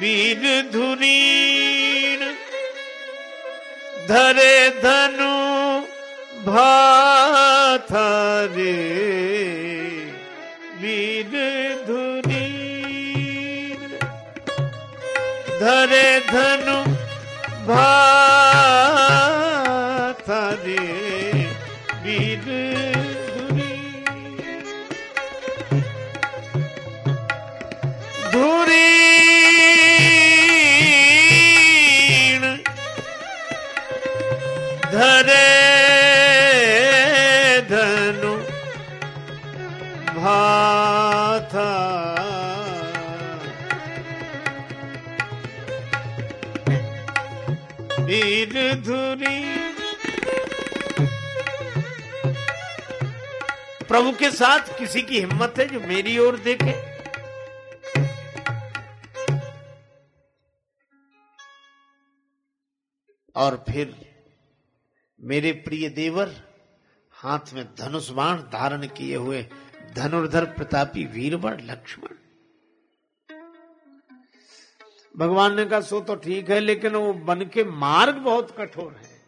वीर धुरीण धरे धनु भाथा रे। धरे धनु भाथा प्रभु के साथ किसी की हिम्मत है जो मेरी ओर देखे। और फिर मेरे प्रिय देवर, हाथ में धनुष बाण धारण किए हुए धनुर्धर प्रतापी वीरवर लक्ष्मण। भगवान ने कहा, सो तो ठीक है, लेकिन वो बन के मार्ग बहुत कठोर है।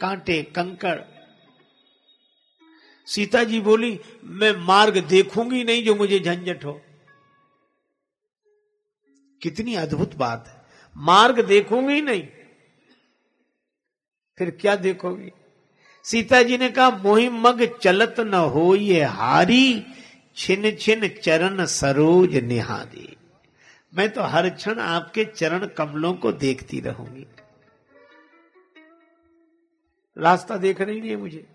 कांटे, कंकड़ सीता जी बोली, मैं मार्ग देखूँगी नहीं जो मुझे झंझट हो। कितनी अद्भुत बात है। मार्ग देखूँगी नहीं, फिर क्या देखोगी? सीता जी ने कहा, मोहि मग चलत न हो ये हारी, छिन छिन चरण सरोज निहारी। मैं तो हर क्षण आपके चरण कमलों को देखती रहूँगी। रास्ता देख रही नहीं है मुझे।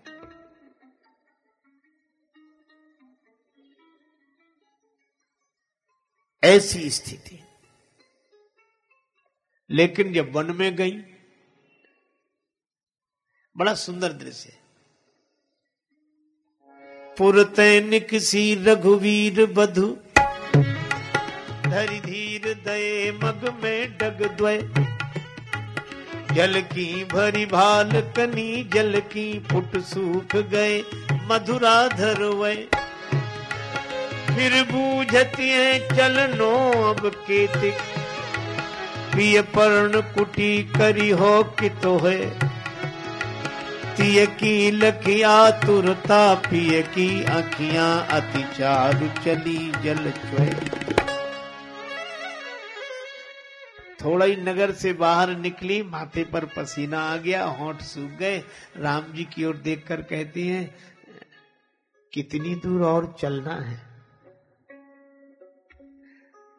ऐसी स्थिति। लेकिन जब वन में गई। बड़ा सुंदर दृश्य पुरतैनिक सी रघुवीर बधु। धरी धीर दये मग में डग द्वय। जल की भरी भाल कनी जल की फुट सूख गए। मधुरा धरवय फिर बूझती है चलनो अब केतिक प्रिय पर्ण कुटी करी हो कि तो है तिय की लखिया तुरता पिय की अखियाँ अति चारु चली जल चुए थोड़ा ही नगर से बाहर निकली, माथे पर पसीना आ गया, होंठ सूख गए। राम जी की ओर देखकर कहती हैं, कितनी दूर और चलना है?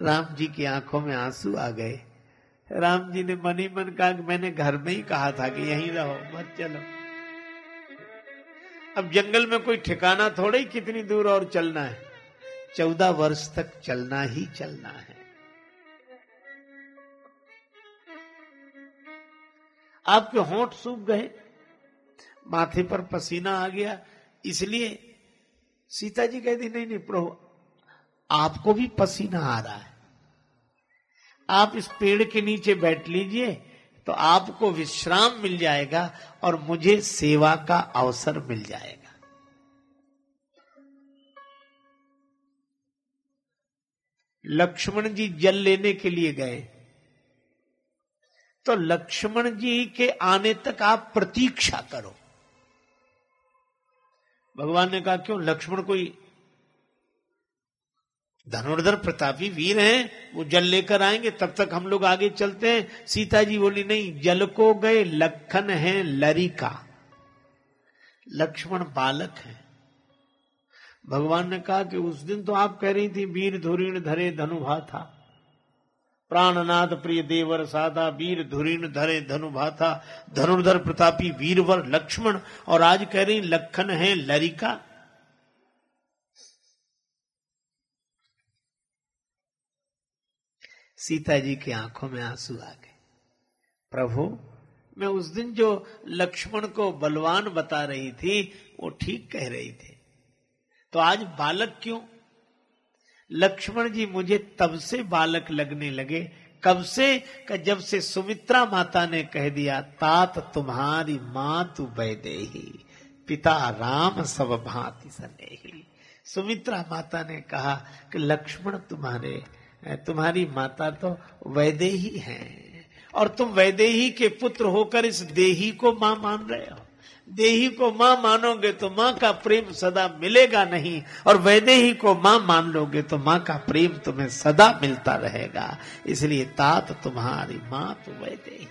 राम जी की आँखों में आँसू आ गए। राम जी ने मन ही मन कहा कि, मैंने घर में ही कहा था कि यहीं रहो, मत चलो। अब जंगल में कोई ठिकाना थोड़े ही कितनी दूर और चलना है। चौदह वर्ष तक चलना ही चलना है। आपके होंठ सूख गए, माथे पर पसीना आ गया, इसलिए सीता जी कहती, नहीं नहीं, प्रभु आपको भी पसीना आ रहा है। आप इस पेड़ के नीचे बैठ लीजिए तो आपको विश्राम मिल जाएगा और मुझे सेवा का अवसर मिल जाएगा। लक्ष्मण जी जल लेने के लिए गए। तो लक्ष्मण जी के आने तक आप प्रतीक्षा करो। भगवान ने कहा, क्यों? लक्ष्मण कोई धनुर्धर प्रतापी वीर हैं, वो जल लेकर आएँगे, तब तक हम लोग आगे चलते हैं। सीता जी बोली, नहीं, जल को गए, लखन है लरिका। लक्ष्मण बालक है। भगवान ने कहा कि उस दिन तो आप कह रही थी, वीर धुरीण धरे धनुभा था प्राणनाथ प्रिय देवर साधा, वीर धुरीण धरे धनुभा था धनुर्धर प्रतापी वीरवर लक्ष्मण। और आज कह रही, लखन है लरिका। सीता जी की आँखों में आँसू आ गए। प्रभु, मैं उस दिन जो लक्ष्मण को बलवान बता रही थी, वो ठीक कह रही थी। तो आज बालक क्यों? लक्ष्मण जी, मुझे तब से बालक लगने लगे। कब से? का जब से सुमित्रा माता ने कह दिया, तात तुम्हारी माँ तू वैदेही, पिता राम सब भांति सनेही। सुमित्रा माता ने कहा कि लक्ष्मण तुम्हारे तुम्हारी माता तो वैदेही है। और तुम वैदेही के पुत्र होकर इस देही को माँ मान रहे हो। देही को माँ मानोगे तो माँ का प्रेम सदा मिलेगा नहीं, और वैदेही को माँ मान लोगे तो माँ का प्रेम तुम्हें सदा मिलता रहेगा। इसलिए तात तुम्हारी माँ तो वैदेही।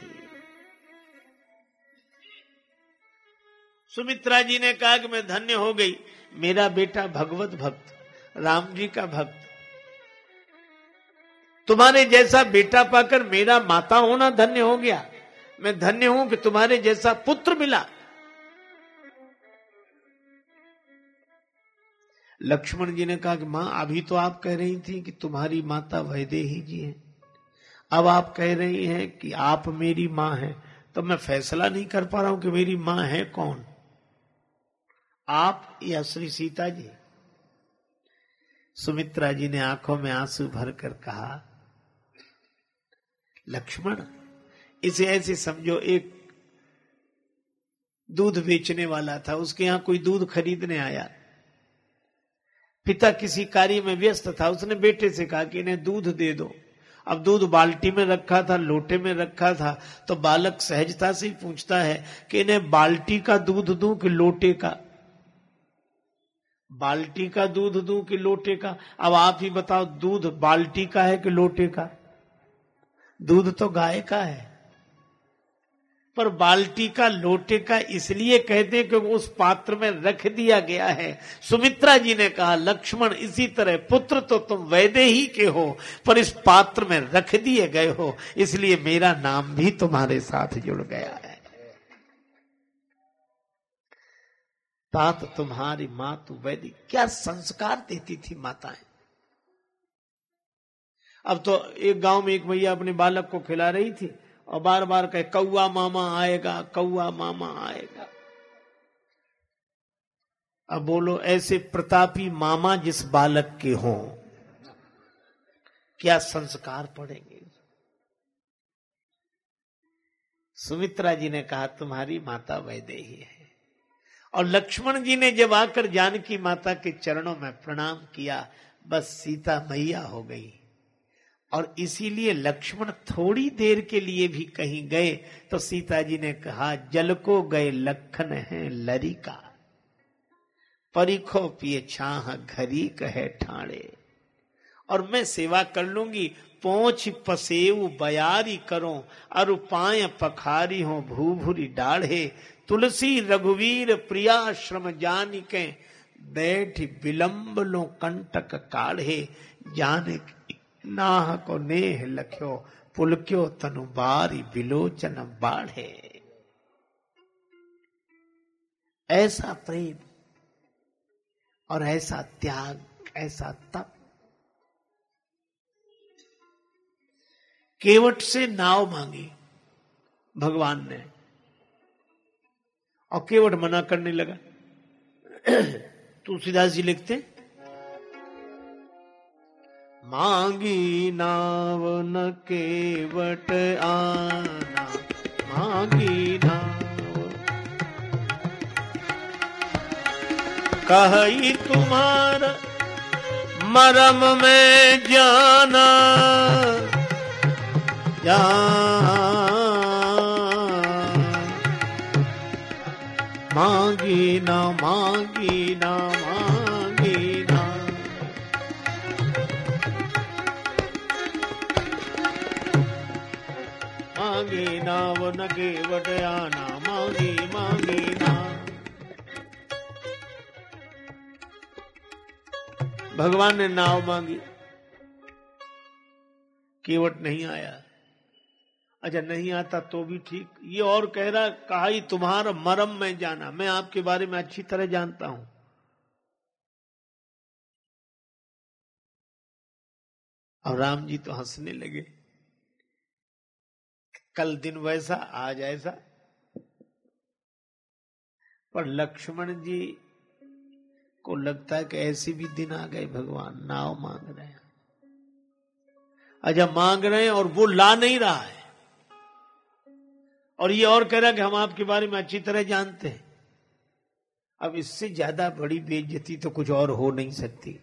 सुमित्रा जी ने कहा कि मैं धन्य हो गई। मेरा बेटा भगवत भक्त, राम जी का भक्त तुम्हारे जैसा बेटा पाकर मेरा माता होना धन्य हो गया। मैं धन्य हूँ कि तुम्हारे जैसा पुत्र मिला। लक्ष्मण जी ने कहा कि माँ, अभी तो आप कह रही थी कि तुम्हारी माता वैदेही जी है। अब आप कह रही हैं कि आप मेरी माँ हैं। तो मैं फैसला नहीं कर पा रहा हूँ कि मेरी माँ है कौन। आप या श्री सीता जी? सुमित्रा जी ने आँखों में आँसू भरकर कहा लक्ष्मण, इसे ऐसे समझो, एक दूध बेचने वाला था, उसके यहाँ कोई दूध खरीदने आया। पिता किसी कार्य में व्यस्त था, उसने बेटे से कहा कि इन्हें दूध दे दो। अब दूध बाल्टी में रखा था, लोटे में रखा था तो बालक सहजता से ही पूछता है कि इन्हें बाल्टी का दूध दूँ कि लोटे का? बाल्टी का दूध दूँ कि लोटे का? अब आप ही बताओ, दूध बाल्टी का है कि लोटे का? दूध तो गाय का है। पर बाल्टी का लोटे का इसलिए कहते हैं क्योंकि उस पात्र में रख दिया गया है। सुमित्रा जी ने कहा, लक्ष्मण, इसी तरह पुत्र तो तुम वैदे ही के हो, पर इस पात्र में रख दिए गए हो, इसलिए मेरा नाम भी तुम्हारे साथ जुड़ गया है। तात तुम्हारी माँ, तू वैदी क्या संस्कार देती थी माताएँ? अब तो एक गाँव में एक भैया अपने बालक को खिला रही थी और बार बार कहे, कौआ मामा आएगा, कौआ मामा आएगा। अब बोलो, ऐसे प्रतापी मामा जिस बालक के हों, क्या संस्कार पड़ेंगे? सुमित्रा जी ने कहा, तुम्हारी माता वैदेही है। और लक्ष्मण जी ने जब आकर जानकी माता के चरणों में प्रणाम किया, बस सीता मैया हो गई। और इसीलिए लक्ष्मण थोड़ी देर के लिए भी कहीं गए तो सीता जी ने कहा, जल को गए लखन है लरिका। परिखो पिए छाह घरी कहे ठाणे। और मैं सेवा कर लूँगी, पोछ पसेव बयारी करो, अरु पाय पखारी हो भूभुरी डाढ़े। तुलसी रघुवीर प्रियाश्रम जानिके, बैठ विलंब लो कंटक काढ़े। जाने नाह को नेह लख्यो, पुलक्यो तनु बारी बिलोचन बाढ़े। ऐसा प्रेम और ऐसा त्याग, ऐसा तप, केवट से नाव मांगी भगवान ने, और केवट मना करने लगा। तुलसीदास जी लिखते मांगी नाव न केवट आना। मांगी नाव। कही तुम्हारा मरम में जाना। मांगी ना मांगी ना, मांगी मांगी ना वो नगे वटयाना मांगी मांगी ना। भगवान ने नाव मांगी। केवट नहीं आया। अच्छा नहीं आता तो भी ठीक। ये और कह रहा, कहा ही तुम्हारा मरम में जाना। मैं आपके बारे में अच्छी तरह जानता हूँ। और राम जी तो हंसने लगे। कल दिन वैसा, आज ऐसा। पर लक्ष्मण जी को लगता है कि ऐसे भी दिन आ गए, भगवान नाव मांग रहे हैं। अच्छा मांग रहे हैं और वो ला नहीं रहा है। और ये और कह रहा कि हम आपके बारे में अच्छी तरह जानते हैं। अब इससे ज़्यादा बड़ी बेइज्जती तो कुछ और हो नहीं सकती।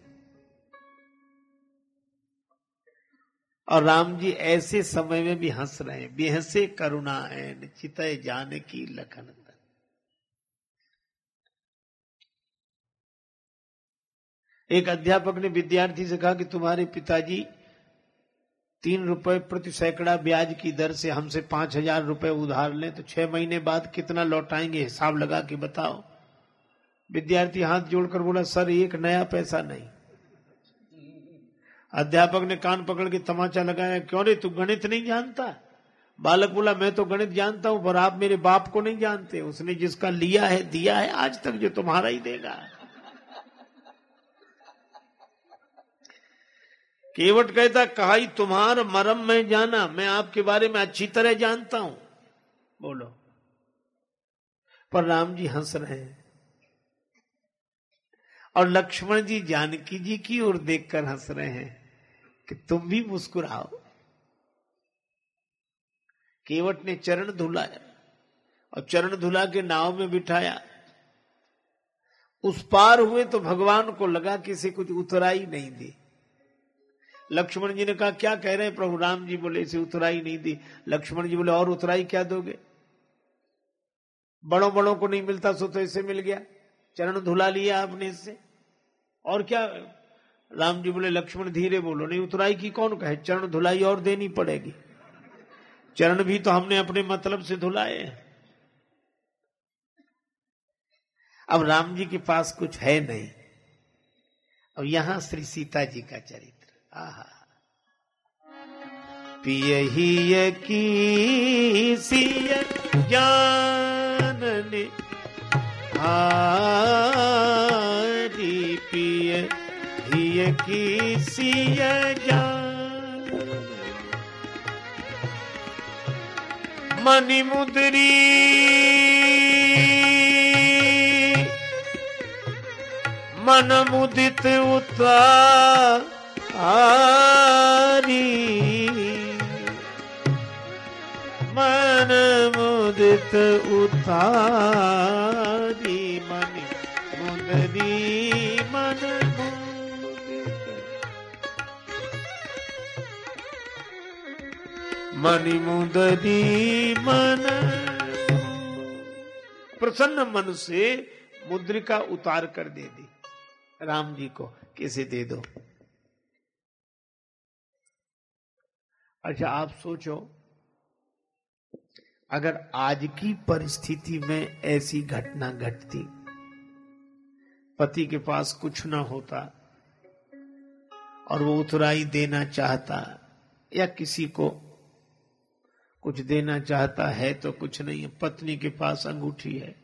और राम जी ऐसे समय में भी हंस रहे हैं। बेहसे करुणा है चित जाने की लखन एक अध्यापक ने विद्यार्थी से कहा कि तुम्हारे पिताजी तीन रुपए प्रति सैकड़ा ब्याज की दर से हमसे पाँच हज़ार रुपए उधार लें तो छह महीने बाद कितना लौटाएँगे हिसाब लगा के बताओ। विद्यार्थी हाथ जोड़कर बोला, सर, एक नया पैसा नहीं। अध्यापक ने कान पकड़ के तमाचा लगाया, क्यों रे? तू गणित नहीं जानता? बालक बोला, मैं तो गणित जानता हूँ, पर आप मेरे बाप को नहीं जानते। उसने जिसका लिया है, दिया है, आज तक जो तुम्हारा ही देगा। केवट कहता कहा तुम्हार मरम में जाना, मैं आपके बारे में अच्छी तरह जानता हूँ। बोलो। पर राम जी हंस रहे हैं। और लक्ष्मण जी जानकी जी की ओर देखकर हंस रहे हैं। कि तुम भी मुस्कुराओ। केवट ने चरण धुलाया और चरण धुला के नाव में बिठाया। उस पार हुए तो भगवान को लगा कि इसे कुछ उतराई नहीं दी। लक्ष्मण जी ने कहा, क्या कह रहे हैं प्रभु? राम जी बोले, इसे उतराई नहीं दी। लक्ष्मण जी बोले, और उतराई क्या दोगे? बड़ों बड़ों को नहीं मिलता, सो तो इसे मिल गया। चरण धुला लिया आपने इससे और क्या राम जी बोले, लक्ष्मण धीरे बोलो, नहीं उतराई की कौन कहे? चरण धुलाई और देनी पड़ेगी। चरण भी तो हमने अपने मतलब से धुलाए अब राम जी के पास कुछ है नहीं। अब यहाँ श्री सीता जी का चरित्र। पिय ही की हारी पिय ही की सिय मणि मुदरी। मन मुदित उतार मन मुदित उतारी मन मुदरी। मणि मुदरी मन। प्रसन्न मन से मुद्रिका उतार कर दे दी। राम जी को किसे दे दो? अच्छा आप सोचो, अगर आज की परिस्थिति में ऐसी घटना घटती, पति के पास कुछ ना होता, और वो उतराई देना चाहता, या किसी को कुछ देना चाहता है तो कुछ नहीं है पत्नी के पास अंगूठी है।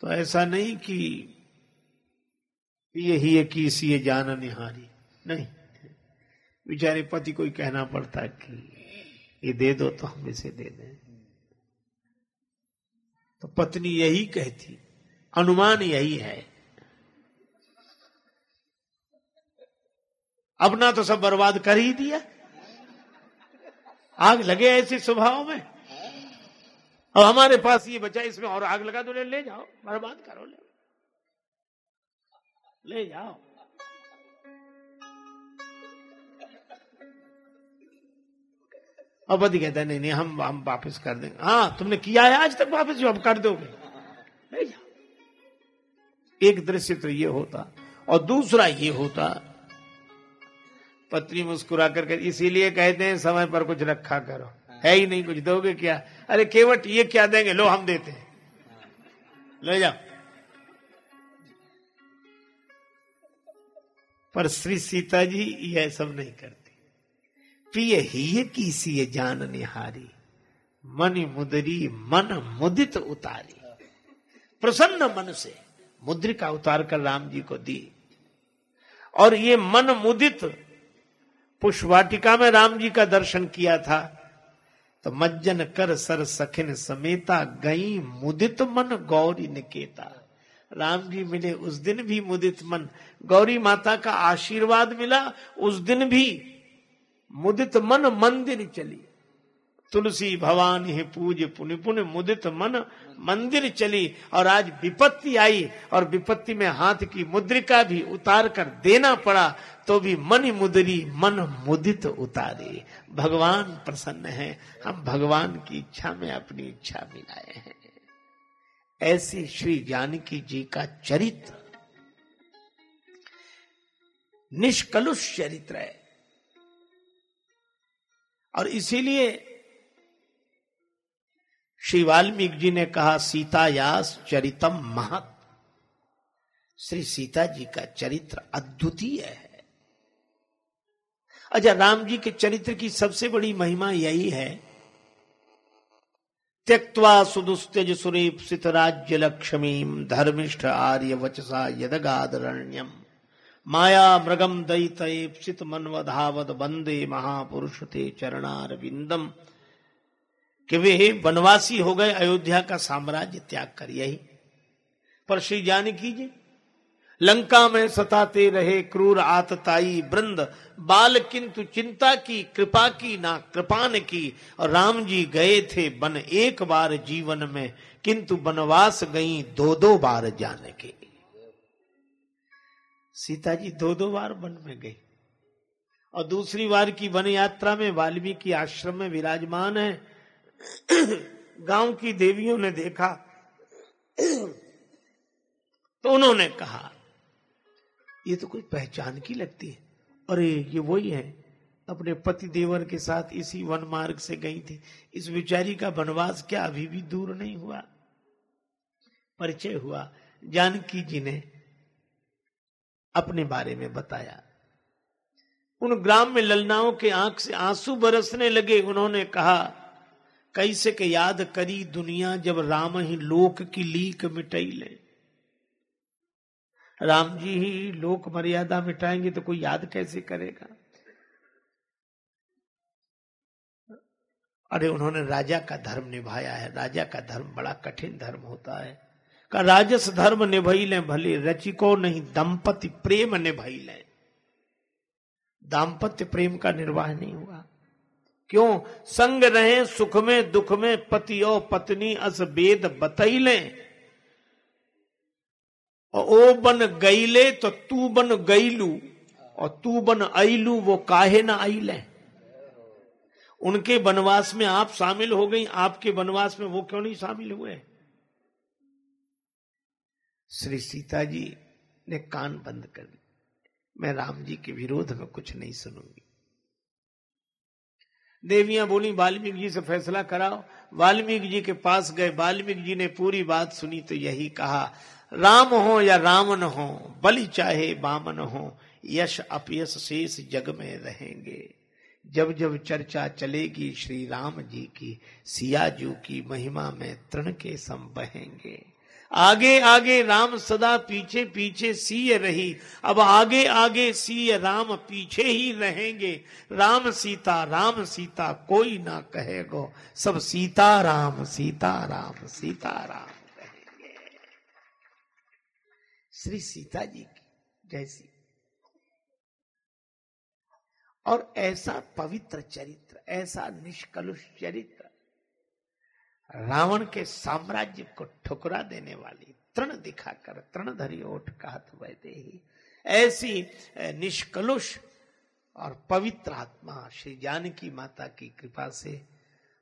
तो ऐसा नहीं कि यही है कि इसी जान निहारी। नहीं। बेचारे पति को ही कहना पड़ता है कि ये दे दो तो हम इसे दे दें। तो पत्नी यही कहती, अनुमान यही है अपना तो सब बर्बाद कर ही दिया। आग लगे ऐसे स्वभाव में। अब हमारे पास ये बचा इसमें और आग लगा दो ले, ले जाओ बर्बाद करो ले। ले जाओ। अब पति कहता है नहीं नहीं हम हम वापस कर देंगे। हाँ तुमने किया है आज तक वापस जो अब कर दोगे। ले जाओ। एक दृश्य तो ये होता और दूसरा ये होता पत्नी मुस्कुरा कर इसीलिए कहते हैं, समय पर कुछ रखा करो। है ही नहीं कुछ, दोगे क्या? अरे केवट, ये क्या देंगे? लो, हम देते हैं। ले जाओ। पर श्री सीता जी, यह सब नहीं करती। प्रिय ही की सी जान निहारी। मन मुदरी, मन मुदित उतारी। प्रसन्न मन से मुद्रिका उतार कर राम जी को दी। और ये मन मुदित पुष्पवाटिका में राम जी का दर्शन किया था। तो मज्जन कर सर सखिन समेता गई मुदित मन गौरी निकेता। राम जी मिले उस दिन भी मुदित मन। गौरी माता का आशीर्वाद मिला। उस दिन भी मुदित मन मंदिर चली। तुलसी भवानी है पूज पुण्य पुण्य मुदित मन, मंदिर चली और आज विपत्ति आई और विपत्ति में हाथ की मुद्रिका भी उतार कर देना पड़ा तो भी मन मुदरी, मन मुदित उतारे। भगवान प्रसन्न है। हम भगवान की इच्छा में अपनी इच्छा मिलाए हैं। ऐसे श्री जानकी जी का चरित्र। निष्कलुष चरित्र है। और इसीलिए श्री वाल्मीकि जी ने कहा, सीतायास चरितम महत। श्री सीता जी का चरित्र अद्वितीय है। अच्छा राम जी के चरित्र की सबसे बड़ी महिमा यही है। त्यक्वा सुदुस्त्यज सुरेप्सित राज्य लक्ष्मी धर्मिष्ठ आर्य वचसा यदगादरण्यम। माया मृगम दयित मनवधावद वंदे महापुरुष ते चरणार बिंदम कि वे वनवासी हो गए, अयोध्या का साम्राज्य त्याग कर, यही। पर श्री जानकी जी, लंका में सताते रहे क्रूर आतताई वृंद, बाल किंतु चिंता की, कृपा की, ना कृपान की, और राम जी गए थे वन एक बार जीवन में, किंतु वनवास गई दो दो बार जाने के। सीता जी दो दो बार वन में गई। और दूसरी बार की वन यात्रा में, वाल्मीकि आश्रम में विराजमान है गाँव की देवियों ने देखा। तो उन्होंने कहा, ये तो कोई पहचान की लगती है। अरे, ये वही है। अपने पति देवर के साथ इसी वन मार्ग से गई थी। इस विचारी का वनवास क्या अभी भी दूर नहीं हुआ? परिचय हुआ। जानकी जी ने अपने बारे में बताया। उन ग्राम में ललनाओं के आँख से आँसू बरसने लगे। उन्होंने कहा कैसे के याद करी दुनिया जब राम ही लोक की लीक मिटई ले। राम जी ही लोक मर्यादा मिटाएँगे तो कोई याद कैसे करेगा? अरे, उन्होंने राजा का धर्म निभाया है। राजा का धर्म बड़ा कठिन धर्म होता है। का राजस धर्म निभाई ले, भले रचिको नहीं, दंपति प्रेम निभाई ले। दाम्पत्य प्रेम का निर्वाह नहीं हुआ। क्यों? संग रहे, सुख में, दुख में, पति और पत्नी, अस वेद बतई ले ओ बन गईले तो तू बन गईलू। और तू बन आईलू वो काहे ना आईले उनके वनवास में आप शामिल हो गई, आपके वनवास में वो क्यों नहीं शामिल हुए? श्री सीता जी ने कान बंद कर दी मैं राम जी के विरोध में कुछ नहीं सुनूँगी। देवियाँ बोली, वाल्मीकि जी से फैसला कराओ। वाल्मीकि जी के पास गए। वाल्मीकि जी ने पूरी बात सुनी तो यही कहा, राम हो या रावण हो, बलि चाहे बामन हो, यश अपयश शेष जग में रहेंगे। जब जब चर्चा चलेगी श्री राम जी की, सियाजू की महिमा में तृण के सम बहेंगे। आगे आगे राम सदा पीछे पीछे सीय रही। अब आगे आगे सीय राम पीछे ही रहेंगे। राम सीता राम सीता कोई ना कहेगो। सब सीता राम सीता राम सीता राम कहेंगे। श्री सीता जी की जैसी और ऐसा पवित्र चरित्र, ऐसा निष्कलुष चरित्र रावण के साम्राज्य को ठुकरा देने वाली तृण दिखाकर, तृणधरी ओठ कहत वैदे ही, ऐसी निष्कलुष और पवित्र आत्मा श्री जानकी माता की कृपा से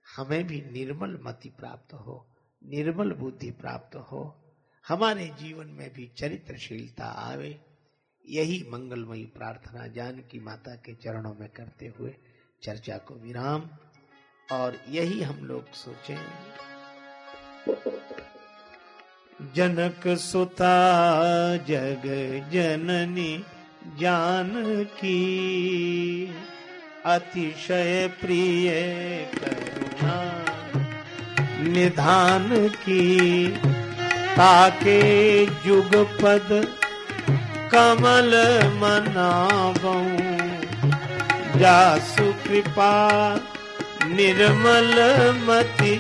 हमें भी निर्मल मति प्राप्त हो, निर्मल बुद्धि प्राप्त हो, हमारे जीवन में भी चरित्रशीलता आवे। यही मंगलमयी प्रार्थना जानकी माता के चरणों में करते हुए चर्चा को विराम और यही हम लोग सोचें जनक सुता जग जननी जान की, अतिशय प्रिय करुणा निधान की, ताके जुग पद कमल मनाबऊ जासु कृपा निर्मल मति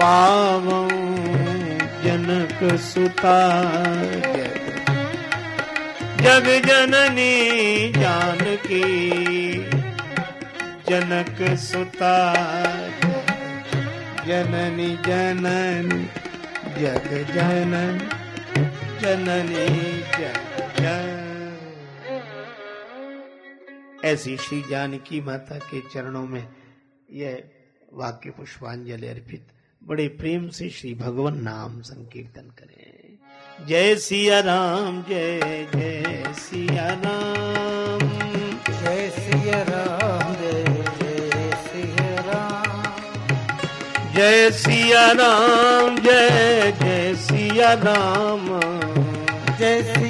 पाव जनक सुता जग जननी जानकी जनक सुता जननी जननी, जग जनन, जननी जग जन ऐसी श्री जानकी माता के चरणों में यह वाक्य पुष्पांजलि अर्पित। बड़े प्रेम से श्री भगवान नाम संकीर्तन करें। जय सिया राम जय जय सिया राम। जय सिया राम जय जय सिया राम। जय सिया राम जय जय सिया राम। जय सिया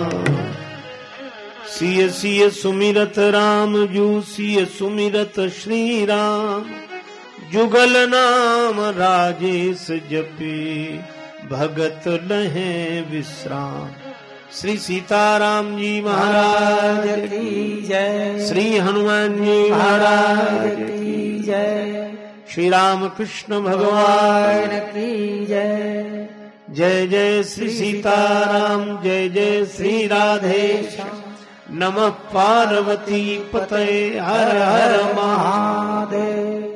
सिय सिय सुमिरत राम, जू सिय सुमिरत श्री राम जुगल नाम राजेश जपी, भगत लहे विश्राम। श्री सीताराम जी महाराज की जय। श्री हनुमान जी महाराज की जय। श्री राम कृष्ण भगवान की जय। जय जय श्री सीताराम, जय जय श्री राधे नमः पार्वती पतये हर हर महा महादेव।